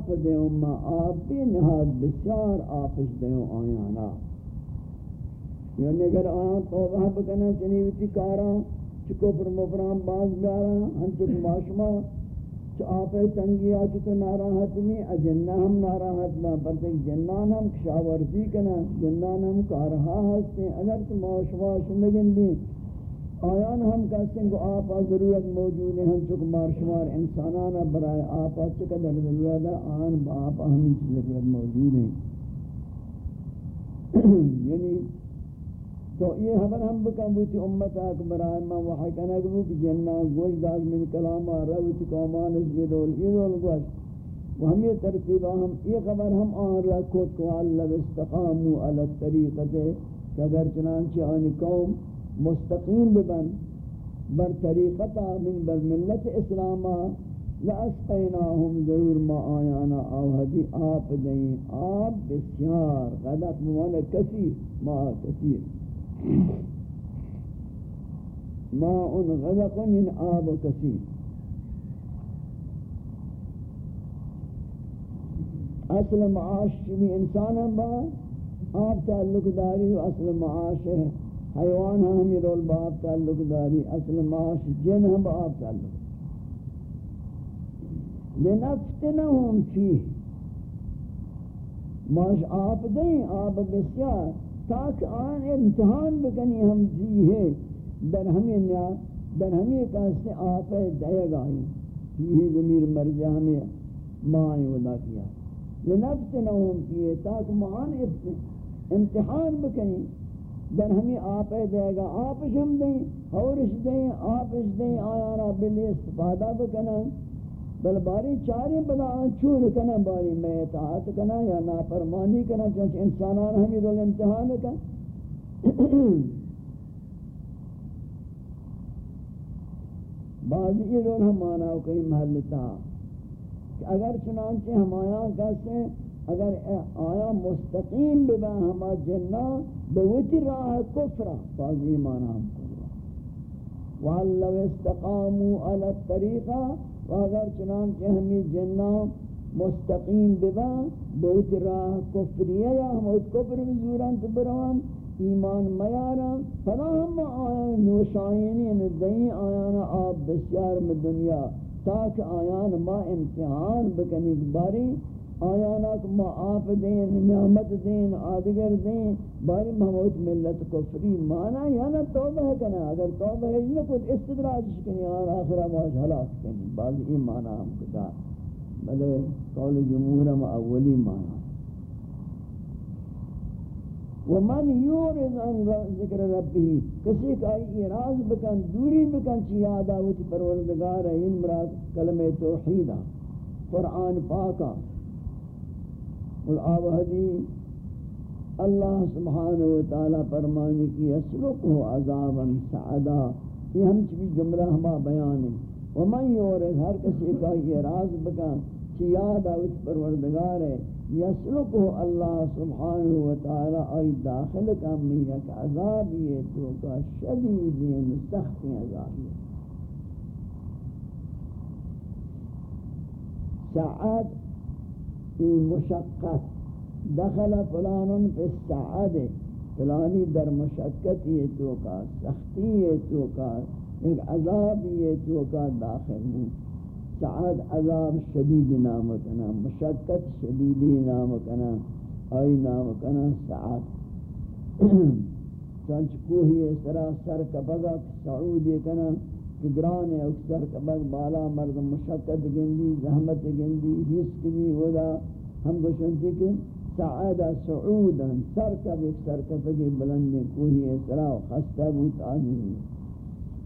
آپ دیوں ما آپ بھی نہاد بسیار آپش دیوں آیانا یعنی اگر آیان توبہ بکنا چنیویتی کارا، چکو پر مبرام باز بیارا ہم چک معاشمہ چو آپ تنگی آچو تو ناراحت میں، اجنہ ہم ناراحت میں پرتک جنان ہم کشاورزی کنا، جنان ہم کارہا ہستے، اگر تو معاشمہ شندگن دی آیان ہم کہتے ہیں کہ آپا ضرورت موجود ہے ہم چک مارشمار انسانانا برائے آپا چقدر ضرورت ہے آن با آپا ہمیں ضرورت موجود ہے یعنی تو یہ خبر ہم بکن بوتی امت آک برائے ما وحی کنک بو کہ جنہ گوش داز من کلاما روچ قومانش بدول یہ دول گوش و ہم یہ ترتیبہ ہم یہ خبر ہم آن رکھوت کو اللہ استقامو علی الطریقت، کہ اگر چنانچہ آن قوم مستقیم ببن، بر طریقتا من، بر ملت اسلاما لأسقیناہم ضرور ما آیانا آوہدی آپ دیں۔ آپ بسیار غدق موانا کثیر ما کثیر ماء غدق من آب کثیر اصل معاش بھی انسان ہم با، آپ تعلق داری و اصل معاش ہے۔ حیوان ہم یہ رول با تعلق داری، اصل معاش جن ہم با تعلق لنفتنہم فیہ۔ معاش آپ دیں، آپ بسیار۔ تاکہ آن امتحان بکنی ہم جی ہے۔ در ہمیں نیا، در ہمیں کہتے آپ دے گائی۔ یہ ضمیر مرجع ہمیں مائیں ودا کیا۔ لنفتنہم کیے تاکہ مان امتحان بکنی۔ در ہمیں آپ دے گا آپش ہم دیں حورش دیں آپش دیں آیانا بلی استفادہ بکنا۔ بل باری چاری بلا چور کنا، باری میں اطاعت کنا یا نافرمانی کنا، چونچہ انسانان ہمیں رول امتحان کنا بعض یہ رول ہم مانا ہو کئی محلتا کہ اگر چنانچہ ہم آیا کہتے ہیں، اگر آیا مستقیم ببا ہما جنہ بوتی راہ کفرہ بعض یہ مانا ہم کو وَعَلَّوْ اسْتَقَامُوا عَلَى الطَّرِيقَةِ و اگر چنانچہ ہمیں جنہ مستقیم ببا بہت راہ کفریہ یا ہم اس کفر بزوران تو بروان، ایمان میارا فلا ہم آیان نوشائنین دین آیانا آب بسیار میں دنیا تاکہ آیان ما امتحان بکنی باری آیانا کہ ما آپ دین، نعمت دین، آدگر دین، باری محمود ملت کفری مانا یا نا توبہ کنا؟ اگر توبہ ہے نہ کچھ استدراج کنی اور آخرہ موج حلاک کنی. بعض ای مانا ہم کتا بلے قول جمہور ہم اولی مانا. ومن یورد ان ذکر ربی، کسی کا اعراض بکن، دوری بکن چی یاد آوتی پروردگار ہے ان مراد کلمہ توحیدہ، قرآن پاکہ. اور آوہدی اللہ سبحانہ وتعالی فرمانے کی اسلق عذابا سعدا یہ ہم چی جملہ ہما بیان ہے۔ ومن یورد، ہر کسی کا یہ راز بکا چی یاد آوت پروردگار ہے یسلق اللہ سبحانہ وتعالی آئی داخل کا میں یک عذاب یہ تو کا شدید سخت عذاب یہ سعد فی مشقت. دخل فلان فی السعد. فلانی در مشقت یہ توکا سختی یہ توکا ایک عذاب یہ توکا داخل ہوں. سعد عذاب شدید نام کنا، مشقت شدیدی نام کنا، آئی نام کنا سعد. چنچ کوہی اس طرح سر کبگا سعودی کنا کہ گران اکثر کبک بالا مرد مشقت گندی، زحمت گندی، حس کی ودا ہم کو سنتے کہ سعادہ سعودا سر کب ایک سر کبگی بلند کوئی اسرا و خستہ بوت آدمی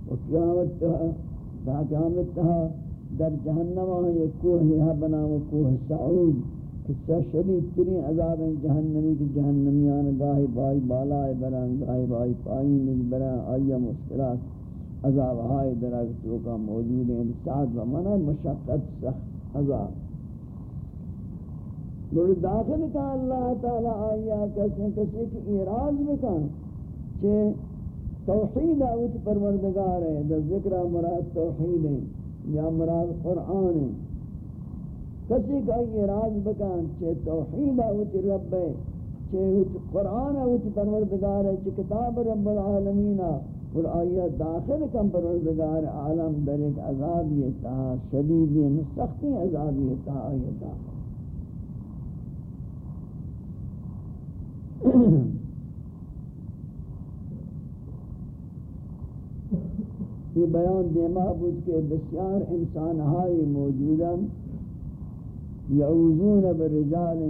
و قیامت تہا دا قیامت تہا در جہنم آئے یہ کوہ یہ بنام کوہ سعود قصہ شدید ترین عذاب جہنمی کی جہنمیان گاہی بائی بالائے بران گاہی بائی پائین بران آئیہ مشکلات؟ عذاب ہائے درگتوں کا موجود ہیں۔ سعد و منع مشقت سخت عذاب۔ گر داخل کا اللہ تعالی آیا کسی کسی کی اعراض بکن چھے توحید آوت پروردگار ہے، در ذکر مراد توحید ہے یا مراد قرآن ہے۔ کسی کا یہ بکن چھے توحید آوتی رب ہے چھے قرآن آوتی پروردگار ہے چھے کتاب رب العالمین اور آیت داخل کم پروردگار عالم در ایک عذابی تا شدیدی سختی عذابی تا آیت داخل یہ بیان دیما بود کہ بسیار انسان ہائی موجودا یعوذون بالرجال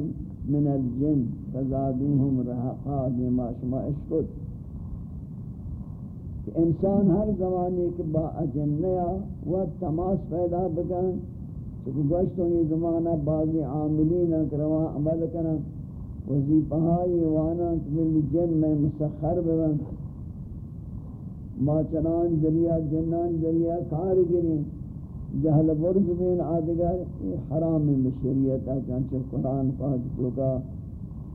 من الجن فزادوهم رہقا دیما شما اشکت انسان ہر زمانے کے با اجنیا و تماس پیدا بکن چکہ گوشتوں یہ زمانہ بعضی عاملین اکروا عمل کرن وظیفہائی وانا کملی جن میں مسخر ببن ما چنان ذریعہ جنان ذریعہ کار گریں جہل برز بین آدگر حرام مشریعت چانچہ قرآن پاک تو کا،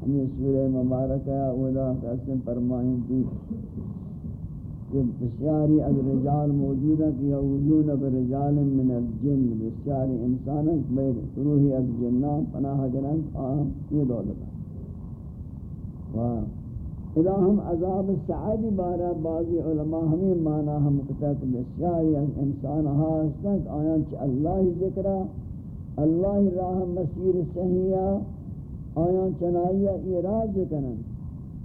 ہمیں سورہ مبارکہ اولا قسم فرمائیں تھی کہ بسیاری از رجال موجود ہے کہ یعوذون برجال من الجن، بسیاری انسان ہیں بے روحی از جنان پناہ گرن آہم یہ دولت ہے۔ اذا ہم عذاب سعادی بارہ بعضی علماء ہمیں مانا ہم کتاک بسیاری از انسان ہاستک آیان چھ اللہ ذکرہ اللہ راہ مسیر صحیحہ آیان چنائیہ ایراز کرن۔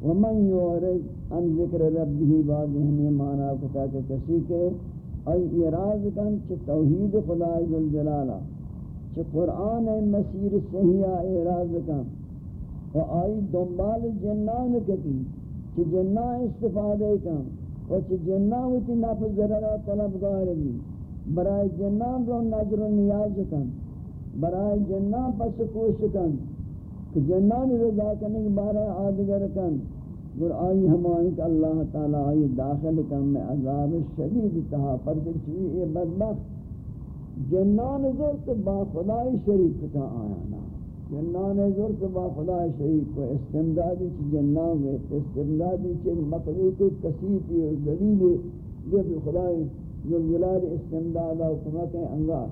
ومن یورد ان ذکر ربی بعضی ہمیں مانا کتاک کسی کے ای ایراز کن چھ توحید خدا ذوالجلالہ چھ قرآن مسیر صحیحہ ایراز کن۔ و آئی دنبال جنان کتی چی جنان استفادہ کن۔ و چی جنان ہوتی نفذ ضررہ طلبگار بھی۔ برای جنان رو نظر و نیاز کن۔ برای جنان پس کوش کن۔ کہ جنان رضا کرنے کے بارے آدگر کن۔ گر آئی ہمائی کہ اللہ تعالی آئی داخل کن میں عذاب شدید تہا پر چوئی یہ بدبخت۔ جنان زرت با خدای شریک تا آیا نا۔ جنان ضرورت با خدا شریک کو استمدادی چی جنان میں استمدادی چی مخلوق کسیتی و ذلیل یہ خدا ذوالجلال استمدادا و کمک انگار۔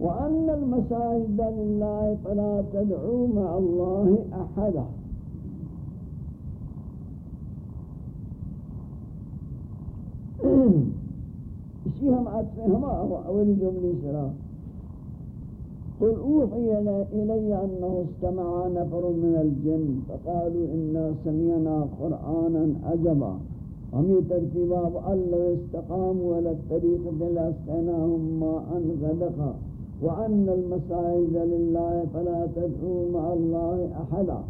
وأن المساجد لله فلا تدعوا مع الله أحدا. اسی ہم آت میں ہم أول جملی سرا. قل أوحي إلي أنه استمع نفر من الجن فقالوا إنا سمعنا قرآنا عجبا. هم ترتيبا وأن لو استقاموا على الطريق لأسقيناهم ماء غدقا وَأَنَّ الْمَسَاجِدَ لِلَّهِ فَلَا تَدْعُوا مَعَ اللَّهِ أَحَدًا.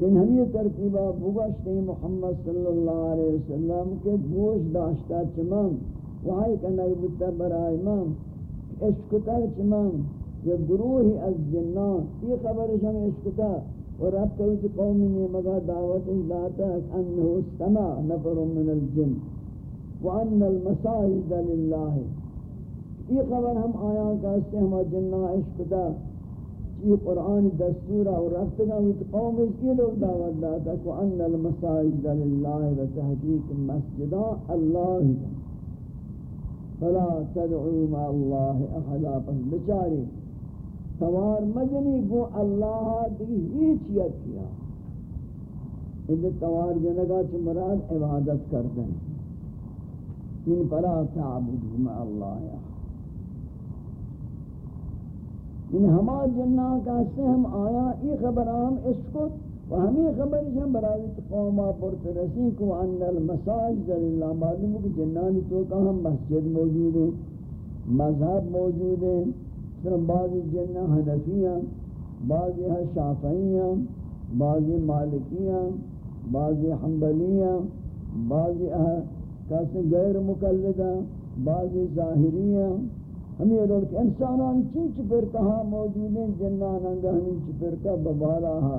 ہم یہ ترتیبہ بگشتے محمد صلی اللہ علیہ وسلم کے گوش داشتا چمان وہاں کنگ بتا برای من اشکتا چمان یا گروہی از جنان یہ خبرش ہم اشکتا اور رب توجہ قومی نے مگا دعوت لاتا انہو استمع نفر من الجن وأن المساجد للہ یہ خبر ہم آیاں کا اس سے ہم جنان اشکتا یہ قرآن دستور اور رفتگا ویت قوم اس یہ لوگ دعوت داتا کہ ان المساجد للہ و تحقیق مسجدہ اللہ کا فلا تدعو مع اللہ احدا پس بچاری سوار مجنی گو اللہ دی ہیچ یک کیا۔ اندر توار جنگا چھ مراد عبادت کردن۔ ان فلا تعبدو مع اللہ احدا یعنی ہما جنہ کا سے ہم آیا، ای خبر ہم اس کو و ہمیں خبر ہم براوی قوما پرت رسی کو ان المساجد للہ معلوم کہ جنانی تو کا ہم مسجد موجود ہیں، مذہب موجود ہیں پھر بعض جنہ حنفیاں بعض شافعیاں بعض مالکیاں بعض حنبلیاں بعض کیسے غیر مقلدہ بعض ظاہریاں ہمیں رول کہ انسانان چن چپر کہاں موجود ہیں جنان انگا ہمیں چپر کا ببالا ہا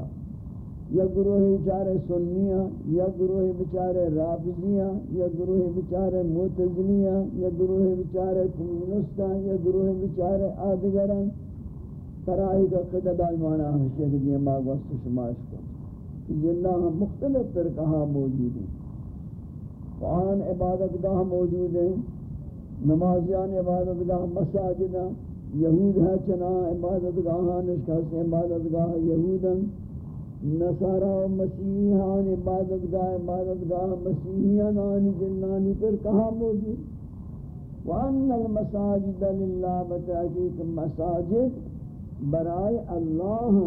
یا گروہ بچارے سنیاں یا گروہ بچارے رابضیاں یا گروہ بچارے معتزلیاں یا گروہ بچارے کمیونسٹاں یا گروہ بچارے آدگران ترائی کا قدد آئیمانا ہم شیخ دیما وست شماش کو کہ جنہ ہم مختلف پر کہاں موجود ہیں آن عبادت گاہ موجود ہیں نمازیان عبادت گاہ مساجد یہود ہے چنا عبادت گاہ نشکس عبادت گاہ یہودن نصارہ و مسیحیان عبادت گاہ عبادت گاہ مسیحیان آنی جنانی پر کہاں موجود؟ وان المساجد للہ بتحقیق مساجد برائے اللہ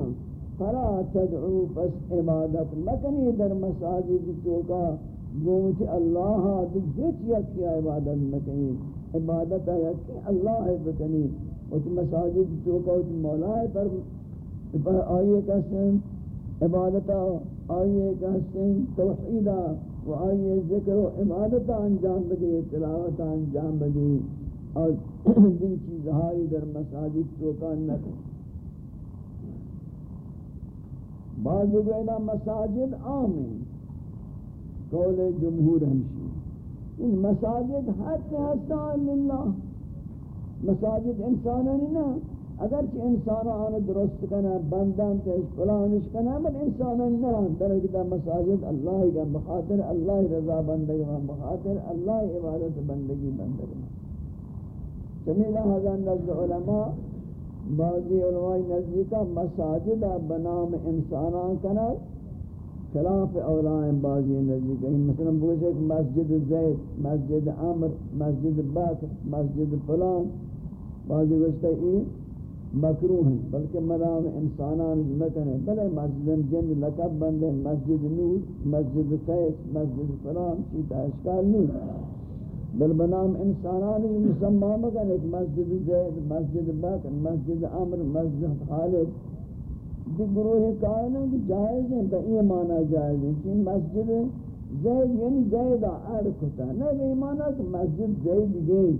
فلا تدعو پس عبادت مکنی در مساجد تو کا۔ گوچ اللہ ہاں، دیت یکی عبادت مکنی عبادت یکی اللہ ہے بکنی وچ مساجد تو کا وچ مولا پر پر آئیے کسن عبادت، آئیے کسن توحیدہ و آئیے ذکر و عبادت انجام بدی، تلاوت انجام بدی، اور دی چیز ہائی در مساجد تو کا نکن بعض گویدہ مساجد عام ہیں قول جمہور ہمشی۔ ان مساجد حد حسان للہ مساجد انسانانی نا اگرچہ انسان آن درست کنا بندان تیش فلانش کنا بل انسانانی نا درکتا مساجد اللہ کا بخاطر اللہ رضا بندگی و بخاطر اللہ عبادت بندگی بندگی. جمیلہ حضان نزد علماء بعضی علماء نزدیکا مساجد بنام انسانان کنا خلاف اولائیں بعضی نزدیکا مثلا بوجھے کہ مسجد زید، مسجد عمر، مسجد بکر، مسجد فلان۔ بعضی گوشتا ای مکروح ہیں، بلکہ مدام انسانان مکنے بلے مسجد جن لقب بندے مسجد نور، مسجد قیس، مسجد فلان، چیتا اشکال نہیں۔ بل بنام انسانان مسمى مکن ایک مسجد زید، مسجد بکر، مسجد عمر، مسجد خالد۔ دی گروہ قائل ہیں کہ جائز ہیں بئی معنی جائز ہیں کہ مسجد زید یعنی زید عرق ہوتا ہے۔ نہ بئی معنی کہ مسجد زید گئی،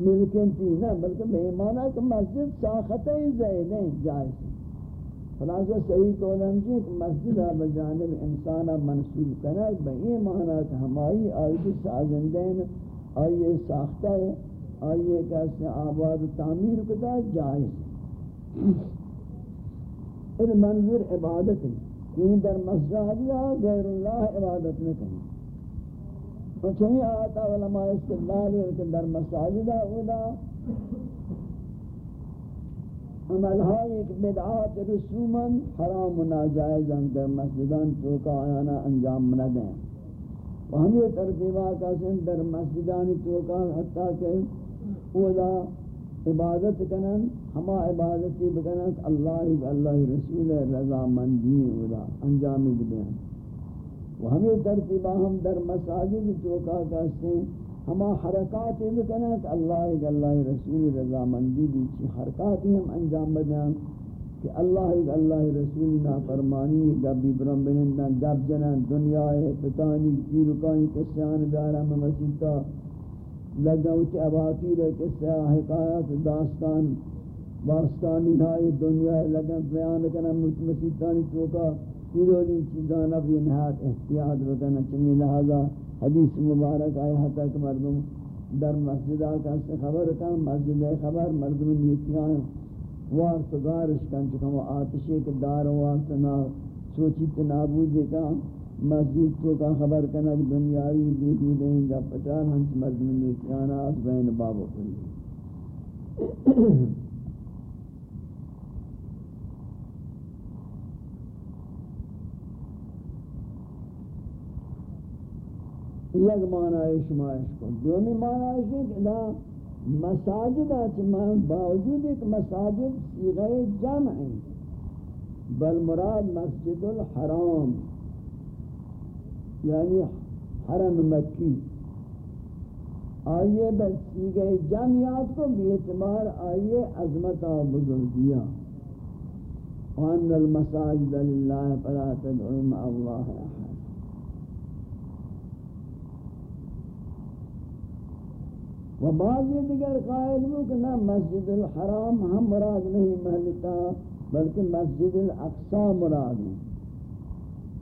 ملکن تھی، نہ، بلکہ بئی معنی کہ مسجد ساخت زید ہیں، جائز ہیں۔ خلاصہ صحیح قولم جی کہ مسجد بجانب انسانا منصوب کرنا بئی معنی کہ ہمائی آئی سازندین آئیے ساختہ ہے آئیے کیسے آباد تعمیر کتا جائز ان منظور عبادت ہے۔ یعنی در مسجد یا غیر اللہ عبادت میں کہیں تو چمی آتا علماء استدلال ہے کہ در مساجد اولا عملہائی ایک بدعات رسوما حرام و ناجائز در مسجدان توکا آیانا انجام مندیں و ہمیں ترتیبہ کا سن در مسجدانی توقع حتیٰ کہ اولا عبادت کنن، ہما عبادتی بکنن اللہ اللہ رسول رضا مندی اولا انجامی بدین و ہمیں ترتیبہ ہم در مساجد توقع کا سن ہما حرکات بکنن اللہ اللہ رسول رضا مندی بیچی حرکاتی ہم انجام بدین کہ اللہ اللہ رسول نا فرمانی گبی برم بنندن گب جنن، دنیا ہے پتانی کی رکانی، کسیان بیارا میں مسیطا لگاوچ اباتی رہے کسیا حکایت داستان باستانی نائی دنیا لگن بیان کنا مسیطانی چوکا پیرولین چیزان اب یہ نہات احتیاط بکنا چمی لہذا حدیث مبارک آئے حتی کہ مردم در مسجد آکا سے خبر کن، مسجد خبر، مردم نیتیان وار سگارش کن چکا وہ آتشی کے دار وار سنا سوچی تنابود کا مسجد تو کا خبر کنک دنیاوی بیدو دیں گا پچار، ہنچ مردمی کیانا اس بین بابا کلی یک معنی شمایش کو دومی معنی ہے کہ مساجد باوجود ایک مساجد سیغہ جمع ہیں۔ بل مراد مسجد الحرام۔ یعنی حرم مکی. آئیے بس سیغہ جمعیات کو بھی اعتبار آئیے عظمت و بزرگیاں. وَأَنَّ الْمَسَاجِدَ لِلَّهِ فَلَا تَدْعُوا مَعَ اللَّهِ أَحَدٍ و بعضی دیگر قائل ہو کہ نہ مسجد الحرام ہم مراد نہیں محلتا، بلکہ مسجد الاقصا مراد ہے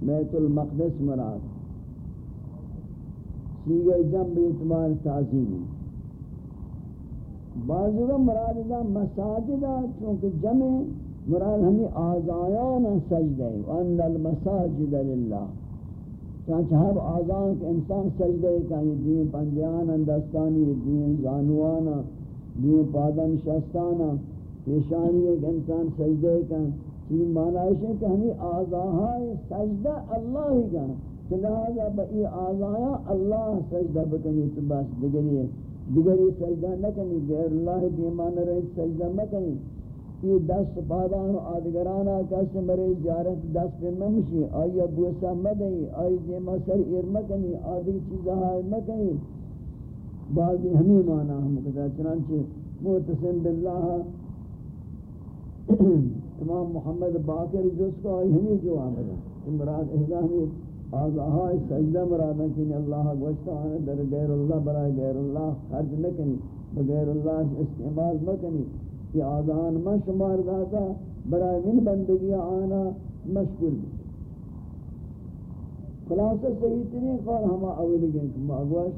بیت المقدس مراد سیگہ جنب اعتبار تعظیمی بعضی کا مراد دا مساجد چونکہ جمع مراد ہمیں آزایان سجدہ ہے۔ وَأَنَّ الْمَسَاجِدَ لِلَّهِ۔ چانچہ ہر آزان کہ انسان سجدے کا یہ دوئیں پنجیان اندستانی یہ دوئیں زانوانا دوئیں پادن شستانا پیشانی ایک انسان سجدے کا چیز معنی ہے کہ ہمیں آزاہائی سجدہ اللہ ہی کا لہذا بئی آزایا اللہ سجدہ بکنی تو بس دگری دگری سجدہ نکنی، غیر اللہ دیمان رہی، سجدہ مکنی. یہ دست پادان و آدگرانا کسی مرے، زیارت دست پہ ممشی. آئی بوسا مدنی، آئی دیما سر ایر مکنی آدھر چیزہ ہائی مکنی. بعضی ہمیں مانا ہم کہتا چنانچہ موتسم باللہ، تمام محمد باقر جس کو آئی، ہمیں جو آمدہ مراد احضا احضامی آزاہائی سجدہ مرادا کنی اللہ گوشتا آنے در غیر اللہ برای غیر اللہ خرج نکنی بغیر اللہ استعمال مکنی کہ آزان ما شمار داتا برای من بندگی آنا مشکل۔ بھی خلاصہ صحیح تنی قول ہما اولی گئن کہ ماغوش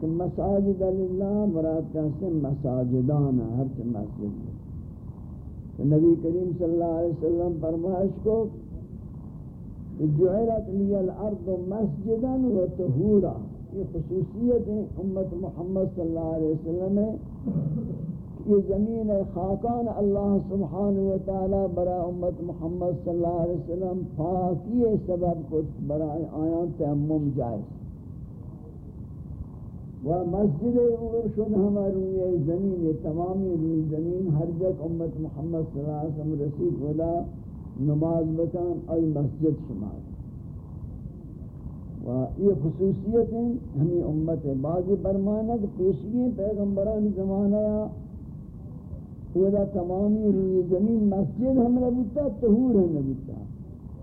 کہ مساجد اللہ مراد کہتے ہیں مساجدانا ہر چھ مسجد نبی کریم صلی اللہ علیہ وسلم فرمائش کو جعلت لی الارض مسجدا و تہورا یہ خصوصیت ہے امت محمد صلی اللہ علیہ وسلم ہے. یہ زمین خاکان اللہ سبحانہ وتعالی برا امت محمد صلی اللہ علیہ وسلم پاکی سبب کو برا آیان تیمم جائز. و مسجد عمر شد ہمیں روی زمین، یہ تمامی روی زمین، ہر جگ امت محمد صلی اللہ علیہ وسلم رسید ولا نماز بکن، ای مسجد شمار و یہ خصوصیت ہیں، ہمیں امت ہے بعضی برمانہ کہ پیشگی پیغمبران زمانہ خدا تمامی روی زمین مسجد ہم نبوتا تہور ہم نبوتا.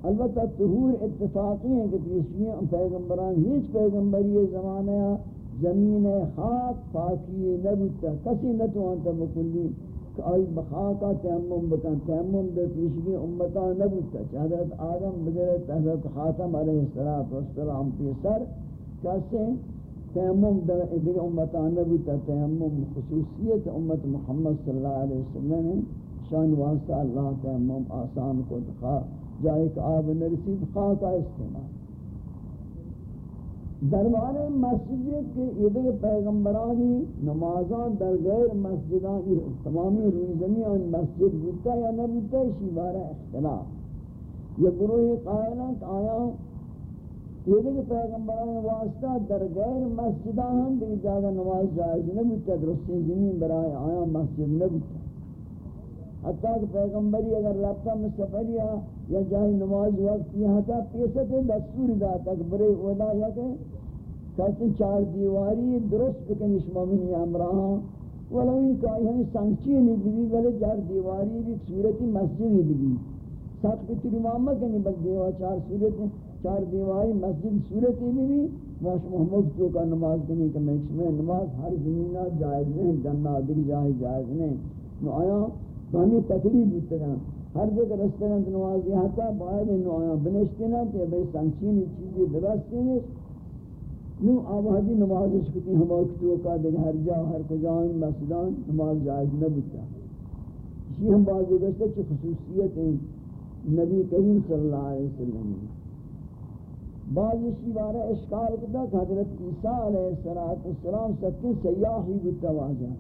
البتہ تہور اتفاقی ہیں کہ پیشگی پیغمبران، ہیچ پیغمبری زمانہ زمین خاک، پاکی نبوتا. کسی نتوانتا بکلی کہ آئی بخاکا تیمم بکن، تیمم در پیشگی امتا نبوتا حضرت آدم بگرد حضرت خاتم علیہ السلام پیسر کسی تیمم در دیگر امتان نبی تا تیمم خصوصیت امت محمد صلی اللہ علیہ وسلم شان واسطہ اللہ تیمم آسان کو دخوا جائے کہ آب نرسید خواہ کا استعمال۔ دربار مسجد کے ادھر پیغمبرانی نمازان در غیر مسجدان تمامی روی زمین مسجد بودتا یا نہ بودتا اسی بارہ اختلاف. یہ گروہ قائلات آیا یہ دیکھ پیغمبران واسطہ در غیر مسجدہ ہم دیکھ جاگہ نماز جائز نہ نبیتا درستی زمین برای آیا مسجد نہ نبیتا حتیٰ کہ پیغمبری اگر رابطہ میں سفریا یا جاہی نماز وقت یہاں تا پیست دستور دا تک برے اودا یا کہ کہتے چار دیواری درست بکنی شما منی امراہاں ولو ان کا ہمیں سنگچی نہیں بھی بلے چار دیواری بھی صورتی مسجد بھی ساتھ پتری مامہ کنی بس دیوار چار صورتی چار دیوائی مسجد صورتی بھی بھی واش محمد تو کا نماز کرنے کا میں نماز ہر زمینہ جائز نہیں جنہ دیکھ جائے جائز نہیں. نو آیا ہمیں تکلیف ہوتے ہیں ہر جگہ رستے ہیں نماز یہاں تا باید نو بنشتے ہیں کہ بھئی سنچینی چیزی درستے ہیں نو آبادی نماز شکتی ہم وقتوں کا دیکھ ہر جا ہر کجان مسجدان نماز جائز نہ بتا اسی ہم بازی گشتے چھ خصوصیت ہیں نبی کریم صلی اللہ علیہ وسلم. بعض اسی بارہ اشکال کتا کہ حضرت عیسیٰ علیہ السلام سکن سیاحی بتا واجہ.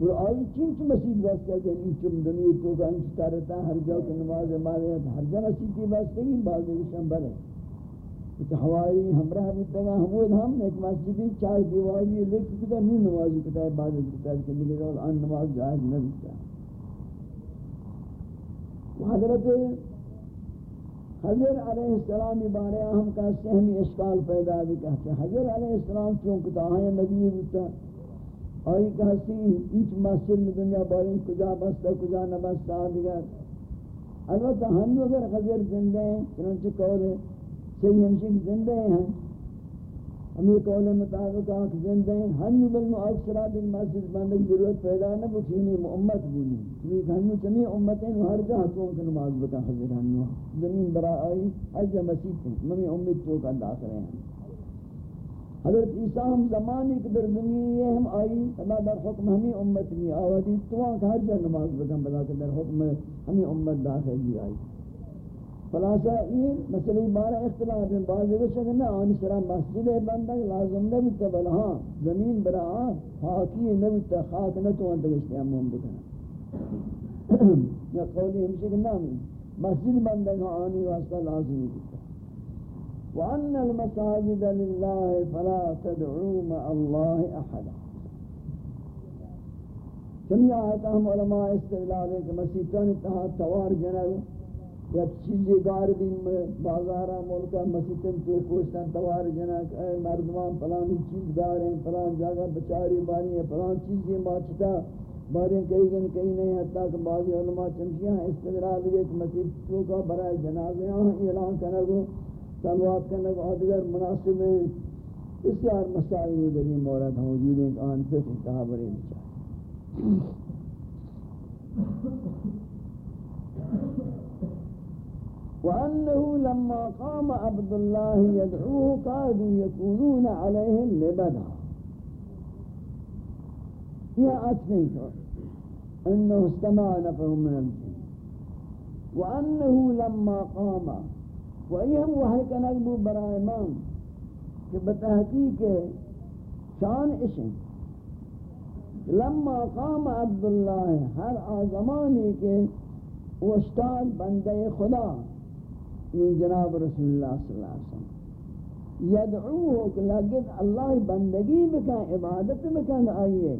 وہ آئی چین چو مسید بستا کہ ان چم دنیا تو کا انچ تارتا ہر جاؤ کہ نماز بارے ہر جا مسیدی بستا گی بعض وشن برے تو ہوائی ہمراہ بتا گا ہمود ہم ایک مسجدی چار دیوالی لکھ کتا نو نماز کتا ہے بعض کتا ہے کہ نگے ان نماز جائز نہ بتا حضرت حضر علیہ السلام بارے ہم کا سہمی اشکال پیدا بھی کہتے ہیں حضر علیہ السلام چونکہ آیا نبی ہوتا آئی کہتے ہیں ایچ مسجد میں دنیا بارین کجا بستا، کجا نہ بستا دیگر. البتہ ہم اگر حضر زندہ ہیں، چنانچہ قول ہے صحیح ہمشک زندہ ہیں ہم. ہمیں قول مطابق آنکھ زندہ ہیں. ہنو بلنو اکثرہ دن مسجد بندک ضرورت پیدا نہ بچینی امت بولی کیونکہ ہنو چمی امتیں ہر جہاں تو ان نماز بکا حضر ہنو زمین برا آئی، ہر جہاں مسجد تھی ممی امت تو کا داخل ہیں حضرت عیسیٰ ہم زمانے کے در زمین ہم آئی اللہ در حکم ہمیں امت نہیں آوادی تو آنکھ ہر جہاں نماز بکا بلا کہ در حکم ہمیں امت داخل بھی آئی۔ خلاصہ یہ مسئلہ بارہ اختلاف ہے بعض کو شک نہ آنی سرا مسجد بندہ لازم نہ بھی تبل ہاں زمین برا خاکی نہ بھی خاک نہ تو انت گشتے ہم ہم بکنا۔ یا قولی ہمشہ کہ نہ مسجد بندہ ہاں آنی واسطہ لازم ہے وأن المساجد لله فلا تدعوا مع الله أحدا چمی آیتا ہم علماء استدلال ہے کہ مسیحتان اتحا توار جنگ، یا چیزی گار بھی بازارہ ملکہ مسیحتان تو کوشتن توار جنگ، اے مردمان پلانی چیز گار ہیں پلان جاگہ بچاری باری ہیں پلان چیزی ماچتا باریں کئی گن کئی نہیں، حتیٰ کہ بعضی علماء چمشیاں استدلال ہے کہ مسیحتوں کا برائے جنازے ہاں اعلان کرنے سلوات کرنے کو آدھگر مناسب ہیں بسیار مسائل در این مورد موجود ہیں کہ آن فقہ تحابری بچائے وأنه لما قام عبد الله يدعوه كادوا يكونون عليه لبدا يا أتفين أنه استمع نفر من الجن۔ وأنه لما قام و یہ ہم وحی کنک بو برائے مان کہ بتحقیق شان اشن. لما قام عبداللہ ہر آزمانی کے وشتاد بندے خدا یہ جناب رسول اللہ صلی اللہ علیہ وسلم. یدعوه کہ لگت اللہ بندگی بکن، عبادت بکن آئیے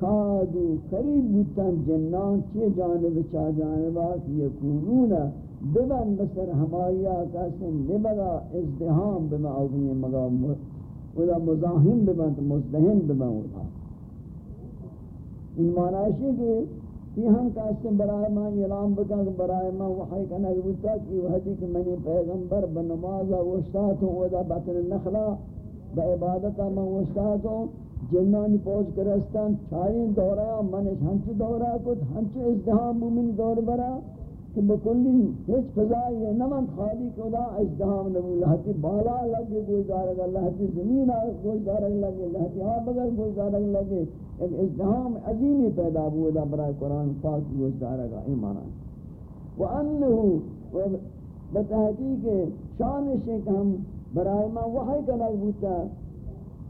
قادو قریب بودتن جنان چی جانب چا جانبات یکونون ببن بسر ہمایا کسی لبدا ازدہام بما اوگنی مگا ودا مزاہم ببن مزدہم ببن ودا ان معنی ہے کہ یہ ہم کسی برائے ماں اعلام بکن برائے ماں وحی کنک بودتا کہ وحدی کہ منی پیغمبر بنمازا وشتات ہوں ودا بطن نخلا با عبادتا من وشتات ہوں جنانی پوچ کرستان چارین دورا منش ہنچ دورا کت ہنچ ازدہام بومنی دور برا، کہ بکلی ہیچ فضائی ہے نمن خالی کدا ازدہام نبو لہتی بالا لگے گوئی دارگا لہتی زمین گوئی دارگ لگے، لہتی ہاں بگر گوئی دارگ لگے، ایک ازدہام عظیمی پیدا بودا برای قرآن پاک گوئی دارگا ایمانا۔ وانہو بتحقیق شان شیک ہم برای ما وحی کنک بوتا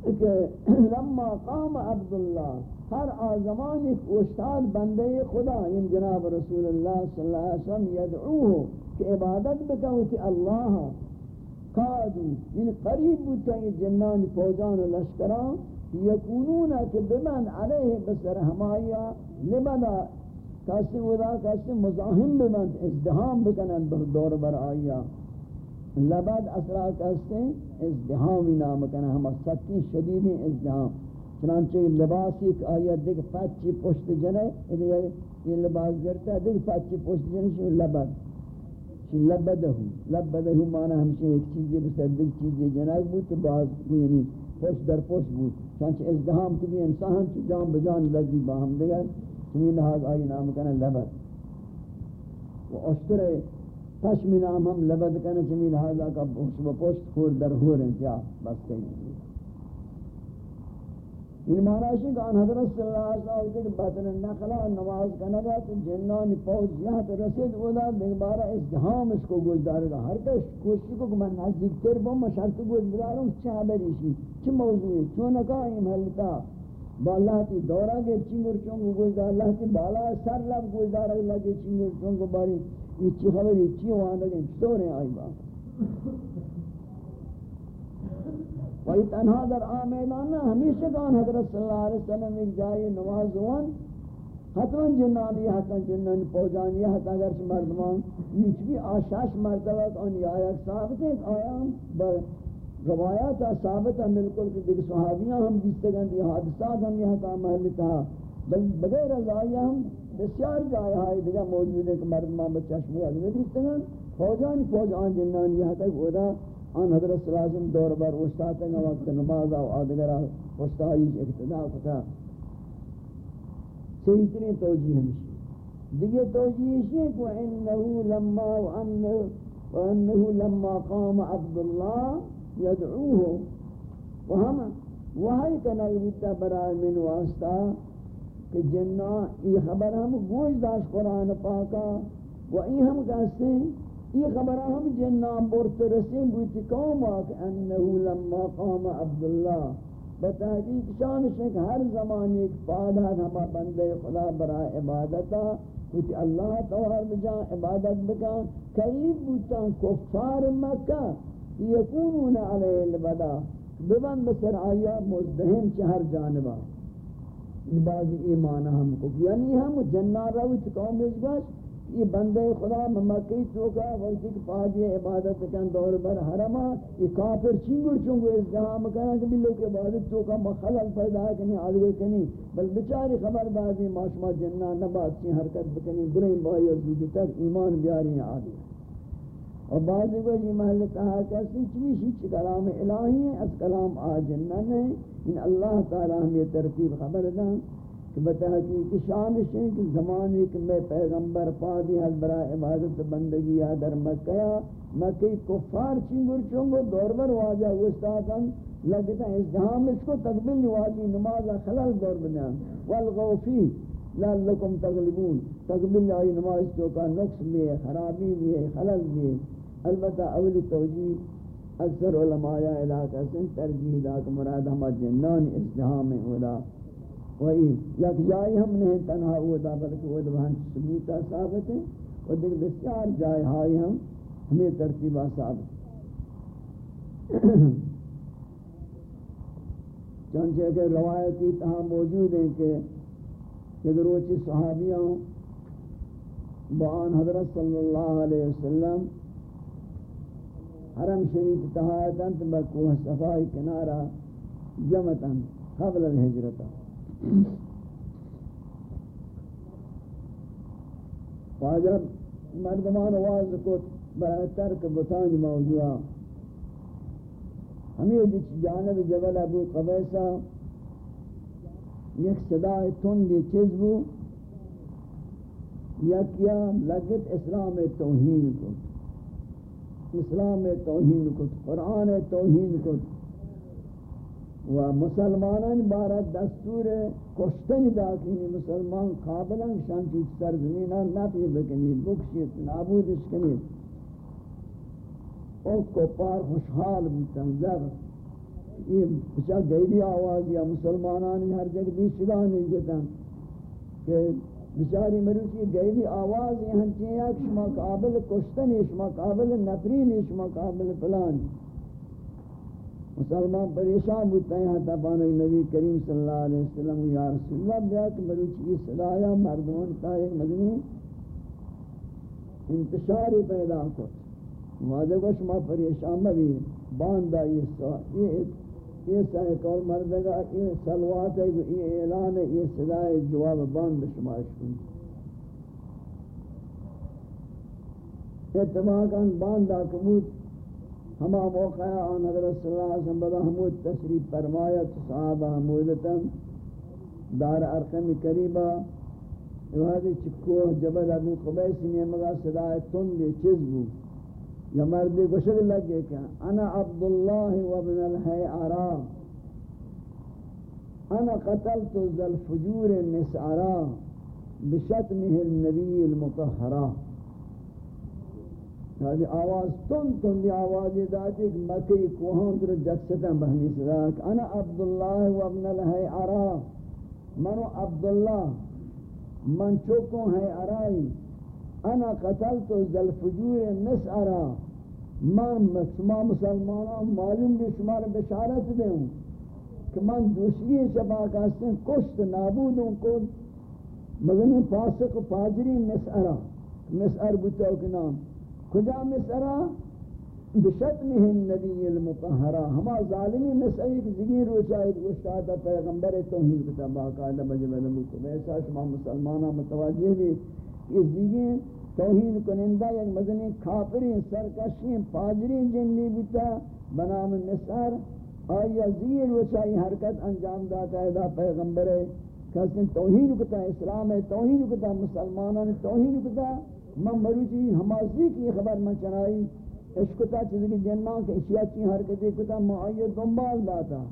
کہ لما قام عبداللہ، ہر آزمان ایک استاد بندے خدا ان جناب رسول اللہ صلی اللہ علیہ وسلم یدعوه کہ عبادت بکوتی اللہ قادو ان یعنی قریب بودتا یہ جنان فوجان و لشکران، یکونون کہ بمن علیہ بسر ہمایا لبدا کسی ودا، کسی مزاہم بمن ازدہام بکنن دور بر آیا لبد اصلا کسی ازدہامی نام کنن ہم سکی شدید ازدہام چنانچہ لباس ایک آیت دیکھ پچی پشت جنے، یہ لباس گرتا ہے، دیکھ پچی پشت جنے شو لبد۔ شو لبدہ لبدہ مانا ہمشہ ایک چیزی بسر دیکھ چیزی جنگ بود تو بعض یعنی پشت در پشت بود۔ چنانچہ ازدہام کبھی انسان چو جان بجان لگی باہم دیگر چنین لحاظ آئی نام کنا لبد۔ و اشتر پشمی نام ہم لبد کنا چنین لحاظ آکا پشت پشت خور در خور انتیا بس کہیں یہ معنی ہے کہ ان حضرت صلی اللہ علیہ وسلم کے بطن نخلا نماز کا نگا تو جنان پوز یہاں تو رسید اولا بارا ازدہام اس کو گوش دارے گا۔ ہر کس کوشی کو کہ میں نزدیک تر بوں میں شرط گوش داروں چھ حبری شی چھ موضوع ہے؟ چون نکا یہ محلتا با اللہ تی دورا کے چنگر چونگو گوش دار اللہ تی بالا سر لب گوش دارے لگے چنگر چونگو باری۔ یہ چی خبر خبری چی وہاں لگے چطور آئی بات وہی تنہا در آمیدان ہمیشہ کان حضرت صلی اللہ علیہ وسلم ایک جائے نواز ہوان حتماً جنانی حتماً جنانی پوجانی حتماً اگر مردمان نیچ بھی آشاش مرتبہ ان یہ ایک ثابت ہے آیام بر روایات ثابت ہے ملکل کہ دیکھ صحابیاں ہم دیستے گئے حادثات ہم یہاں کا محل تھا بغیر ازائی ہم بسیار جائے آئے دیگا موجود ہے کہ مردمان بچشمی علیہ دیستے گئے فوجانی، فوجان جنانی یہاں تک ہوتا آن حضرت صلی اللہ علیہ وسلم دور بر وشتاتا گا وقت نماز و آدگرہ وشتائیش اقتداء کتا۔ صحیح ترین توجیہ ہمشی دیگه توجیہ ہے کہ انہو لما وانہو لما قام عبداللہ یدعوه وہم وہی کنائی بودتا برای من واسطہ۔ کہ جنہ یہ خبر ہم گوش داشت قرآن پاکا و این ہم کہتے ہیں، یہ خبر ہم جنان برت رسیم بوتی قوم آکھ انہو لما قام عبداللہ۔ بتحقیق شانش ہے کہ ہر زمان ایک پادہ ہما بندے خدا برا عبادتا کچھ اللہ توہر بجان عبادت بکان قریب بوتان کفار مکہ، یکونون علیہ البدا۔ ببند بسر آیا مزدہم چہر جانبا۔ بعض ایمان ہم کو یعنی ہم جنہ روچ قوم اس باش، یہ بندے خدا مکی چوکا وقتی کہ پاہدی عبادت کن دور بر حرما یہ کافر چنگر چنگو اس جہاں مکانا کہ بلو کے عبادت چوکا مخلل پیدا کنی آدھگے کنی، بل بچاری خبر دادی ماشما جنہ نبات چی حرکت بکنی برین بائی زودی تک ایمان بیاری آدھگے اور بعضی کو یہ محل کہا کہ اسی چمیشی چی کلام الہی ہے اس کلام آجنہ نہیں ان اللہ تعالی ہم یہ ترتیب خبر دیں کہ بتا کہ شانش ہے کہ زمانے کہ میں پیغمبر پادی حد برا عبادت بندگی یا در مکہ مکہ کفار چنگر چنگو دور بر واجہ استادن لگتا ہے اس جہاں اس کو تقبل نواجی نماز خلال دور بنیان والغوفی، لعلکم تغلبون۔ تقبل آئی نماز تو کا نقص بھی ہے، خرابی بھی ہے، خلل بھی ہے۔ البتہ اولی توجیح اکثر علماء علاقہ سے ترجیح دا کہ مراد ہما جنان اس جہاں اولا وہی یک جائی ہم نے تنہا ہوا بلکہ وہ دبہن ثبوتا ثابت ہے اور دیکھ بسیار جائے ہائی ہم، ہمیں ترتیبہ ثابت۔ چنانچہ کہ روایتی تہاں موجود ہیں کہ روچی صحابیاں بآن حضرت صلی اللہ علیہ وسلم حرم شریف تہایتاں تبکوہ صفائی کنارہ جمعتاں قبل الحجرتاں خواجہ مردمان آواز کو برای ترک بتان موضوع. ہمیں دیچ جانب جبل ابو قبیسہ یک صدای تندی چیز بو یک یا لگت اسلام توہین کو اسلام توہین کو قرآن توہین کو و مسلمانان بارا دستور کشتن داکنی مسلمان قابلن شان چیز نفی بکنی بکشید نابودش کنید او کپار خوشحال بودتن زر۔ یہ بچا گیلی آواز یا مسلمانان ہر جگہ دیشگان جتن کہ بچاری مروچی گیلی آواز یہاں چیئے کہ شما قابل کشتن شما قابل نفرین شما قابل پلان مسلمان پریشان بودتا ہے، حتی پانے نبی کریم صلی اللہ علیہ وسلم، یا رسول اللہ، بیا کہ مروچی صدایا مردمان تا ایک مدنی انتشاری پیدا کو واضح کو شما پریشان بھی باندھا یہ سوال یہ یہ سائے کول مردگا یہ سلوات ہے، یہ اعلان ہے، یہ صدای جواب باندھ شما شکن اتباقاً باندھا کبوت ہما موقع آن حضرت صلی اللہ علیہ وسلم بدا حمود تشریف فرمایت صحابہ حمودتا دار ارقم قریبا وہاں چکوہ جبل ابو قبیس نے مگا صدای تندی چیز بو۔ یا مردی گشک لگے کہ انا عبداللہ وابن الحیعرا انا قتلت ذا الفجور مسعرا بشتمه النبی المطہرہ۔ یعنی آواز تن تن دی آواز داتی کہ مکی کوہاں در جکستا بہنی صدا کہ انا عبداللہ و ابن الہی منو عبداللہ، من چوکوں ہے عرائی انا قتلت ذل فجور مسعرا. من شما مسلمانان معلوم بھی شما بشارت دیں کہ من دوسری شبا کہتے کشت نابود ہوں کو مگنی فاسق و فاجری مسعرا. مسعر بتاو کے نام. کجا مصرا بشتمه النبی المطهرہ ہما ظالمی مسئی کی زگین روچاید گشتاتا پیغمبر توحید کتا باقاعدہ بجب علمکو ایسا شما مسلمانہ متوجہ بھی یہ زگین توحید کنندہ یک مدنی کافری سرکشی پادری جنی بیتا، بنام نصر آیا زگین روچائی حرکت انجام داتا ہے دا پیغمبر ہے؟ کسی توحید کتا، اسلام توحید کتا، مسلمانان توحید کتا؟ من مروچی، ہمازی کی خبر من چنائی اشکتا چیزی کی جنان کے اشیاء چی حرکتی کتا من آئی دنبال داتا۔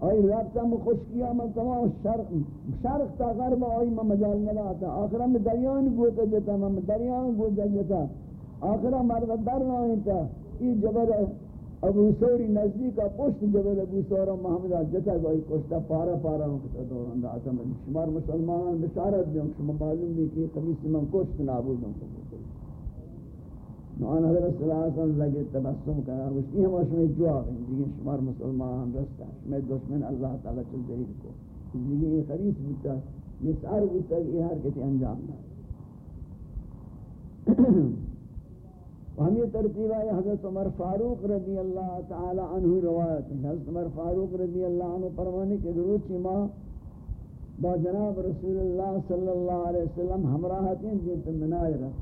آئی رابطہ میں خوش کیا تمام شرق شرق تا غرب آئی من مجال نہ داتا آخرہ میں دریان گوتا جتا من دریان گوتا جتا۔ آخرہ مرد در نہ تا یہ جبل ابو سوری نزدیک پشت جبل ابو سورا محمد جتا گئی کشتا پارا پارا کتا دوران دا آتا من شمار مسلمان بشارت دیں شما معلوم بھی کہ خمیس من کشت نابود ہوں نوان حضرت صلی اللہ علیہ وسلم لگے تبسم کرا وشتی ہم اشمی جواب ہیں دیکھیں شمار مسلمان رستا شمی دشمن اللہ تعالی چل ذہیر کو. دیکھیں یہ خریص بودتا یہ سار بودتا کہ یہ حرکتی انجام نہ ہم یہ ترتیب ہے حضرت عمر فاروق رضی اللہ تعالی عنہ روایت ہے. حضرت عمر فاروق رضی اللہ عنہ فرمانے کہ درود ماں با جناب رسول اللہ صلی اللہ علیہ وسلم ہمراہ تھیں جن منائے رکھ.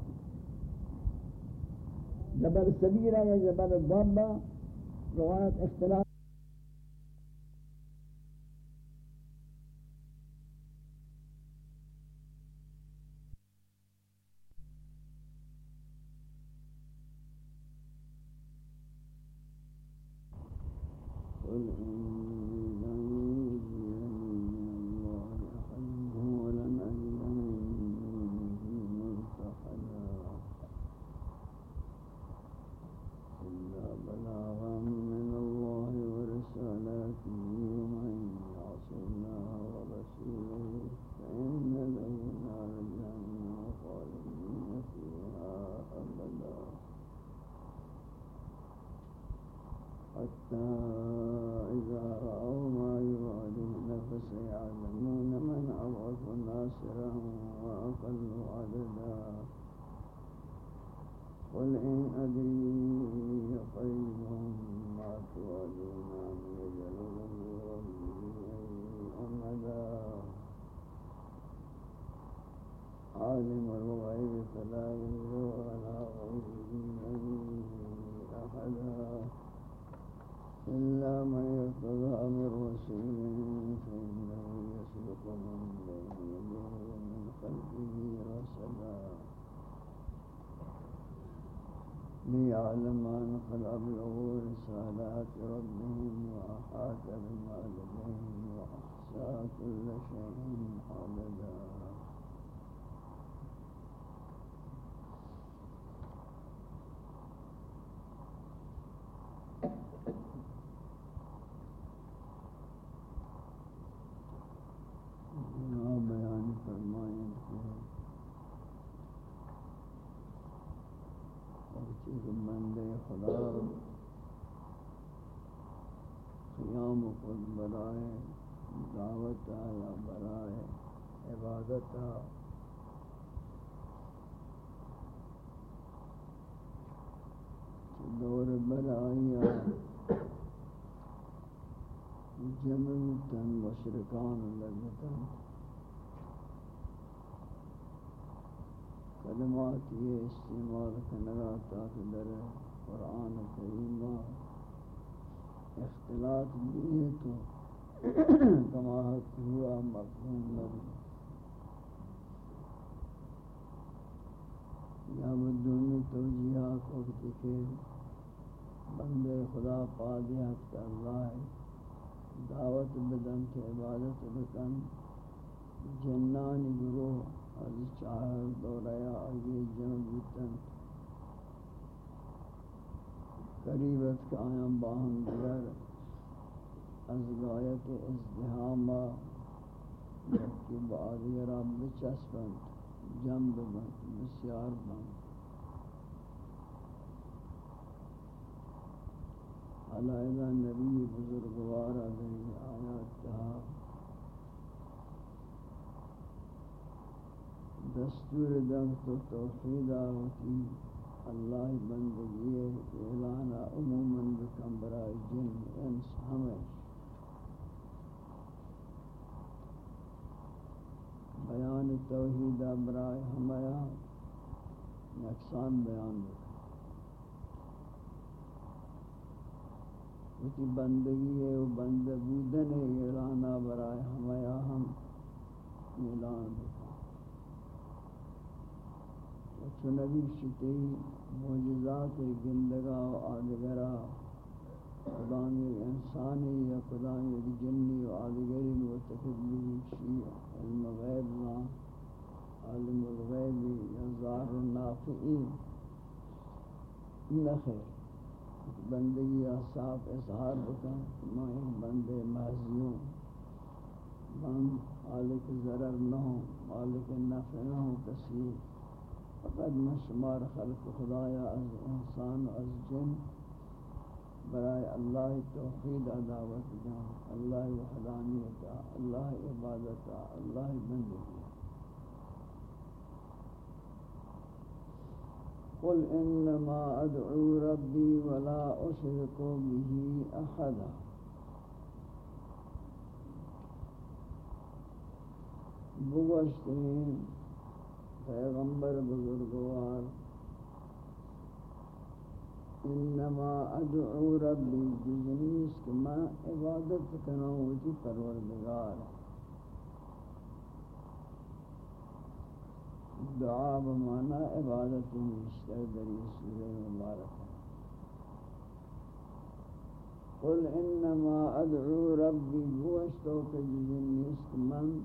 جبل سبیرہ یا جبل ضبہ روایت اختلاف مشرکان لگتاً کلمات یہ استعمال کنگا تاکہ در قرآن کریم اختلاط بھی ہے تو کماحت ہوا مفہوم لگتا یا بدون میں توجیحات وقت کے بندے خدا پا دیا اللہ ہے۔ دعوت بدن کے عبادت بکن جنان گروہ از چاہر دوریا آگے جمع بیتن قریبت کا آیاں باہم دیگر از غایت ازدہامہ جبکہ بعضی رب بچسپند جنب بند بسیار بند علیہ نبی بزرگوار علیہ آیات کہا دستور دنگ تو توحید آوتی۔ اللہ بندگی، اعلان عموماً بکم برای جن، انس ہمیں بیان توحید برای ہمیں نقصان بیان بکم اسی بندگی ہے، وہ بند بودن ہے اعلانہ برائے ہمیا ہم اعلان بکا چو نبی شتی موجزات گندگا و آدگرہ خدانی انسانی یا خدانی جنی و آدگری متفق بھی شیع، علم غیب نا، علم الغیب یا ظاہر النافعی نخیر بندگی یا صاف اظہار بکن، میں بندے محضیوں من مالک ضرر نہ ہوں، مالک نفع نہ ہوں، کسی۔ فقط میں شمار خلق خدایا از انسان و از جن۔ برائے اللہ توحید عداوت جان اللہ وحدانیتا اللہ عبادتا اللہ بندگی قل انما ادعو ربي ولا اشرك به احدا بگوشتین پیغمبر بزرگوار انما ادعو ربی جزنیس کہ میں عبادت کنوں وجی پروردگار. دعا بمانا عبادت مشتر دری سورہ مبارک قل انما ادعو ربی گوشتو کہ جزنیس کہ من